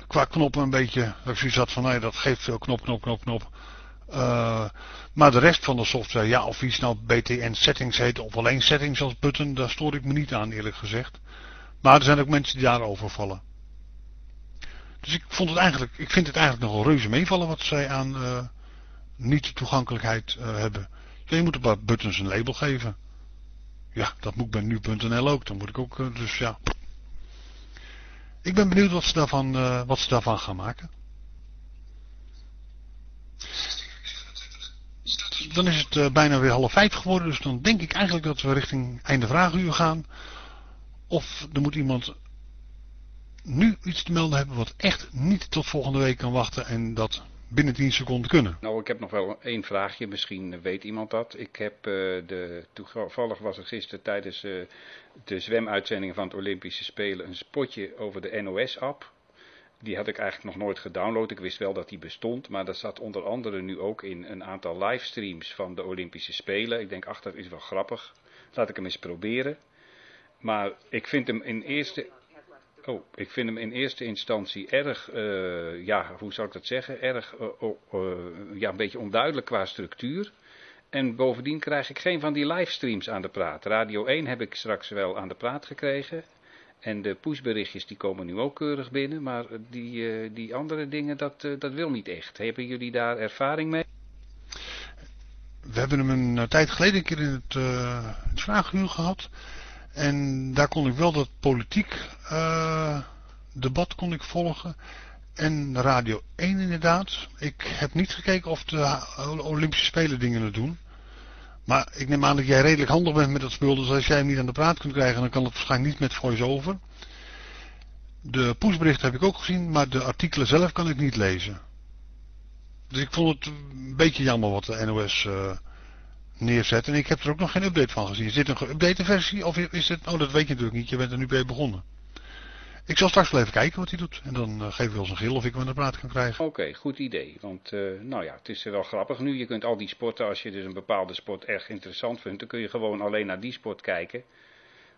qua knoppen een beetje, dat ik zoiets had van nee, dat geeft veel knop, knop, knop, knop. Uh, maar de rest van de software, ja, of iets nou BTN settings heet of alleen settings als button, daar stoor ik me niet aan eerlijk gezegd. Maar er zijn ook mensen die daarover vallen. Dus ik vond het eigenlijk, ik vind het eigenlijk nogal reuze meevallen wat zij aan uh, niet toegankelijkheid uh, hebben. Ja, je moet een paar buttons een label geven. Ja, dat moet bij nu.nl ook. Dan moet ik ook, dus ja. Ik ben benieuwd wat ze daarvan, wat ze daarvan gaan maken. Dan is het uh, bijna weer half vijf geworden, dus dan denk ik eigenlijk dat we richting einde vraaguur gaan. Of er moet iemand nu iets te melden hebben wat echt niet tot volgende week kan wachten en dat binnen 10 seconden kunnen. Nou, ik heb nog wel één vraagje, misschien weet iemand dat. Ik heb uh, de, toevallig was er gisteren tijdens uh, de zwemuitzendingen van het Olympische Spelen een spotje over de NOS-app. Die had ik eigenlijk nog nooit gedownload. Ik wist wel dat die bestond, maar daar zat onder andere nu ook in een aantal livestreams van de Olympische Spelen. Ik denk, ach, dat is wel grappig. Laat ik hem eens proberen. Maar ik vind hem in eerste Oh, ik vind hem in eerste instantie erg, uh, ja, hoe zou ik dat zeggen, erg, uh, uh, ja, een beetje onduidelijk qua structuur. En bovendien krijg ik geen van die livestreams aan de praat. Radio 1 heb ik straks wel aan de praat gekregen. En de pushberichtjes die komen nu ook keurig binnen. Maar die, die andere dingen, dat, dat wil niet echt. Hebben jullie daar ervaring mee? We hebben hem een tijd geleden een keer in het, het vraaguur gehad. En daar kon ik wel dat politiek uh, debat kon ik volgen. En Radio 1 inderdaad. Ik heb niet gekeken of de Olympische Spelen dingen het doen. Maar ik neem aan dat jij redelijk handig bent met dat spul. Dus als jij hem niet aan de praat kunt krijgen, dan kan het waarschijnlijk niet met voice-over. De pushberichten heb ik ook gezien, maar de artikelen zelf kan ik niet lezen. Dus ik vond het een beetje jammer wat de NOS... Uh, neerzet. En ik heb er ook nog geen update van gezien. Is dit een geüpdate versie of is het... Oh, dat weet je natuurlijk niet. Je bent er nu bij begonnen. Ik zal straks wel even kijken wat hij doet. En dan uh, geven we ons een gil of ik hem aan de praat kan krijgen. Oké, goed idee. Want uh, nou ja, het is wel grappig nu. Je kunt al die sporten, als je dus een bepaalde sport erg interessant vindt, dan kun je gewoon alleen naar die sport kijken.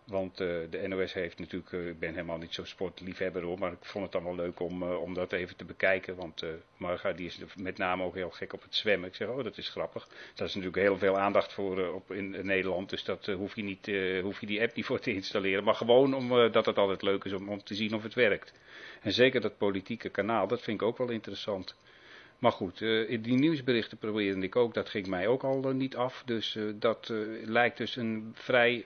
Want uh, de NOS heeft natuurlijk, uh, ik ben helemaal niet zo sportliefhebber hoor, maar ik vond het dan wel leuk om, uh, om dat even te bekijken. Want Marga die is met name ook heel gek op het zwemmen. Ik zeg, oh dat is grappig. Daar is natuurlijk heel veel aandacht voor op, in, Nederland, dus dat hoef, je niet, hoef je die app niet voor te installeren. Maar gewoon omdat het altijd leuk is om, om te zien of het werkt. En zeker dat politieke kanaal, dat vind ik ook wel interessant. Maar goed, die nieuwsberichten probeerde ik ook, dat ging mij ook al niet af. Dus dat lijkt dus een vrij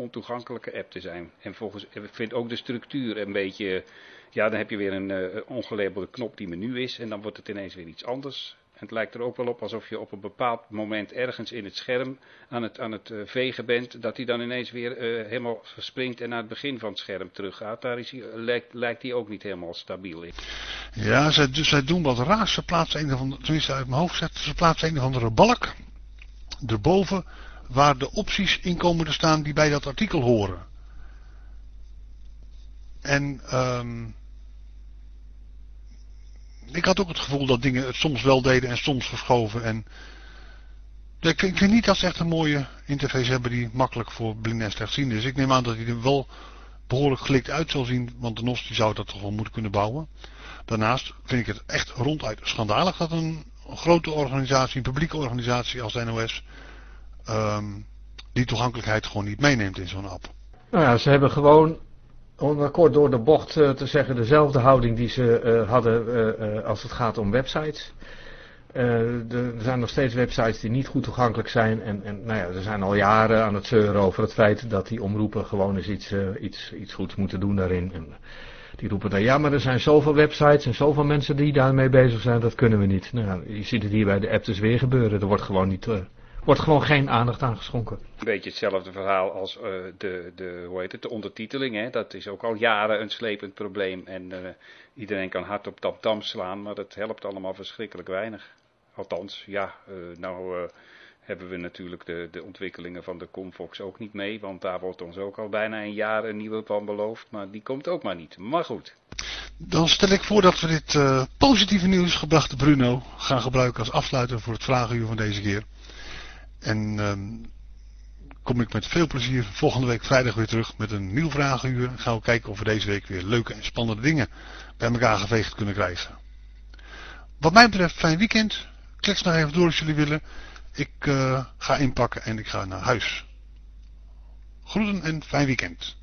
ontoegankelijke app te zijn. En volgens, ik vind ook de structuur een beetje, ja dan heb je weer een uh, ongelabelde knop die menu is en dan wordt het ineens weer iets anders. En het lijkt er ook wel op alsof je op een bepaald moment ergens in het scherm aan het, aan het uh, vegen bent, dat hij dan ineens weer helemaal verspringt en naar het begin van het scherm teruggaat. Daar is hij, lijkt, lijkt hij ook niet helemaal stabiel in. Ja, zij, zij doen wat raars. Ze plaatsen een of andere, tenminste uit mijn hoofd zet, ze plaatsen een of andere balk erboven waar de opties in komen te staan die bij dat artikel horen. En um, ik had ook het gevoel dat dingen het soms wel deden en soms verschoven. En ik ik vind niet dat ze echt een mooie interface hebben die makkelijk voor blinden en slechtzienden is. Ik neem aan dat hij er wel behoorlijk gelikt uit zal zien, want de NOS die zou dat toch wel moeten kunnen bouwen. Daarnaast vind ik het echt ronduit schandalig dat een grote organisatie, een publieke organisatie als de NOS um, die toegankelijkheid gewoon niet meeneemt in zo'n app. Nou ja, ze hebben gewoon, om kort door de bocht uh, te zeggen, dezelfde houding die ze uh, hadden uh, als het gaat om websites. er zijn nog steeds websites die niet goed toegankelijk zijn. En, en nou ja, er zijn al jaren aan het zeuren over het feit dat die omroepen gewoon eens iets, iets, iets goeds moeten doen daarin. En die roepen dan, ja, maar er zijn zoveel websites en zoveel mensen die daarmee bezig zijn, dat kunnen we niet. Nou, je ziet het hier bij de app dus weer gebeuren. Er wordt gewoon niet wordt gewoon geen aandacht aan geschonken. Een beetje hetzelfde verhaal als uh, de, de, hoe heet het, de ondertiteling. Hè? Dat is ook al jaren een slepend probleem. En uh, iedereen kan hard op tam-tam slaan, maar dat helpt allemaal verschrikkelijk weinig. Althans, ja, uh, nou hebben we natuurlijk de, de ontwikkelingen van de Comfox ook niet mee. Want daar wordt ons ook al bijna een jaar een nieuwe van beloofd. Maar die komt ook maar niet. Maar goed. Dan stel ik voor dat we dit positieve nieuws gebrachte Bruno gaan gebruiken als afsluiter voor het vragenuur van deze keer. En um, kom ik met veel plezier volgende week vrijdag weer terug met een nieuw vragenuur. Gaan we kijken of we deze week weer leuke en spannende dingen bij elkaar geveegd kunnen krijgen. Wat mij betreft, fijn weekend. Klets nog even door als jullie willen. Ik uh, ga inpakken en ik ga naar huis. Groeten en fijn weekend.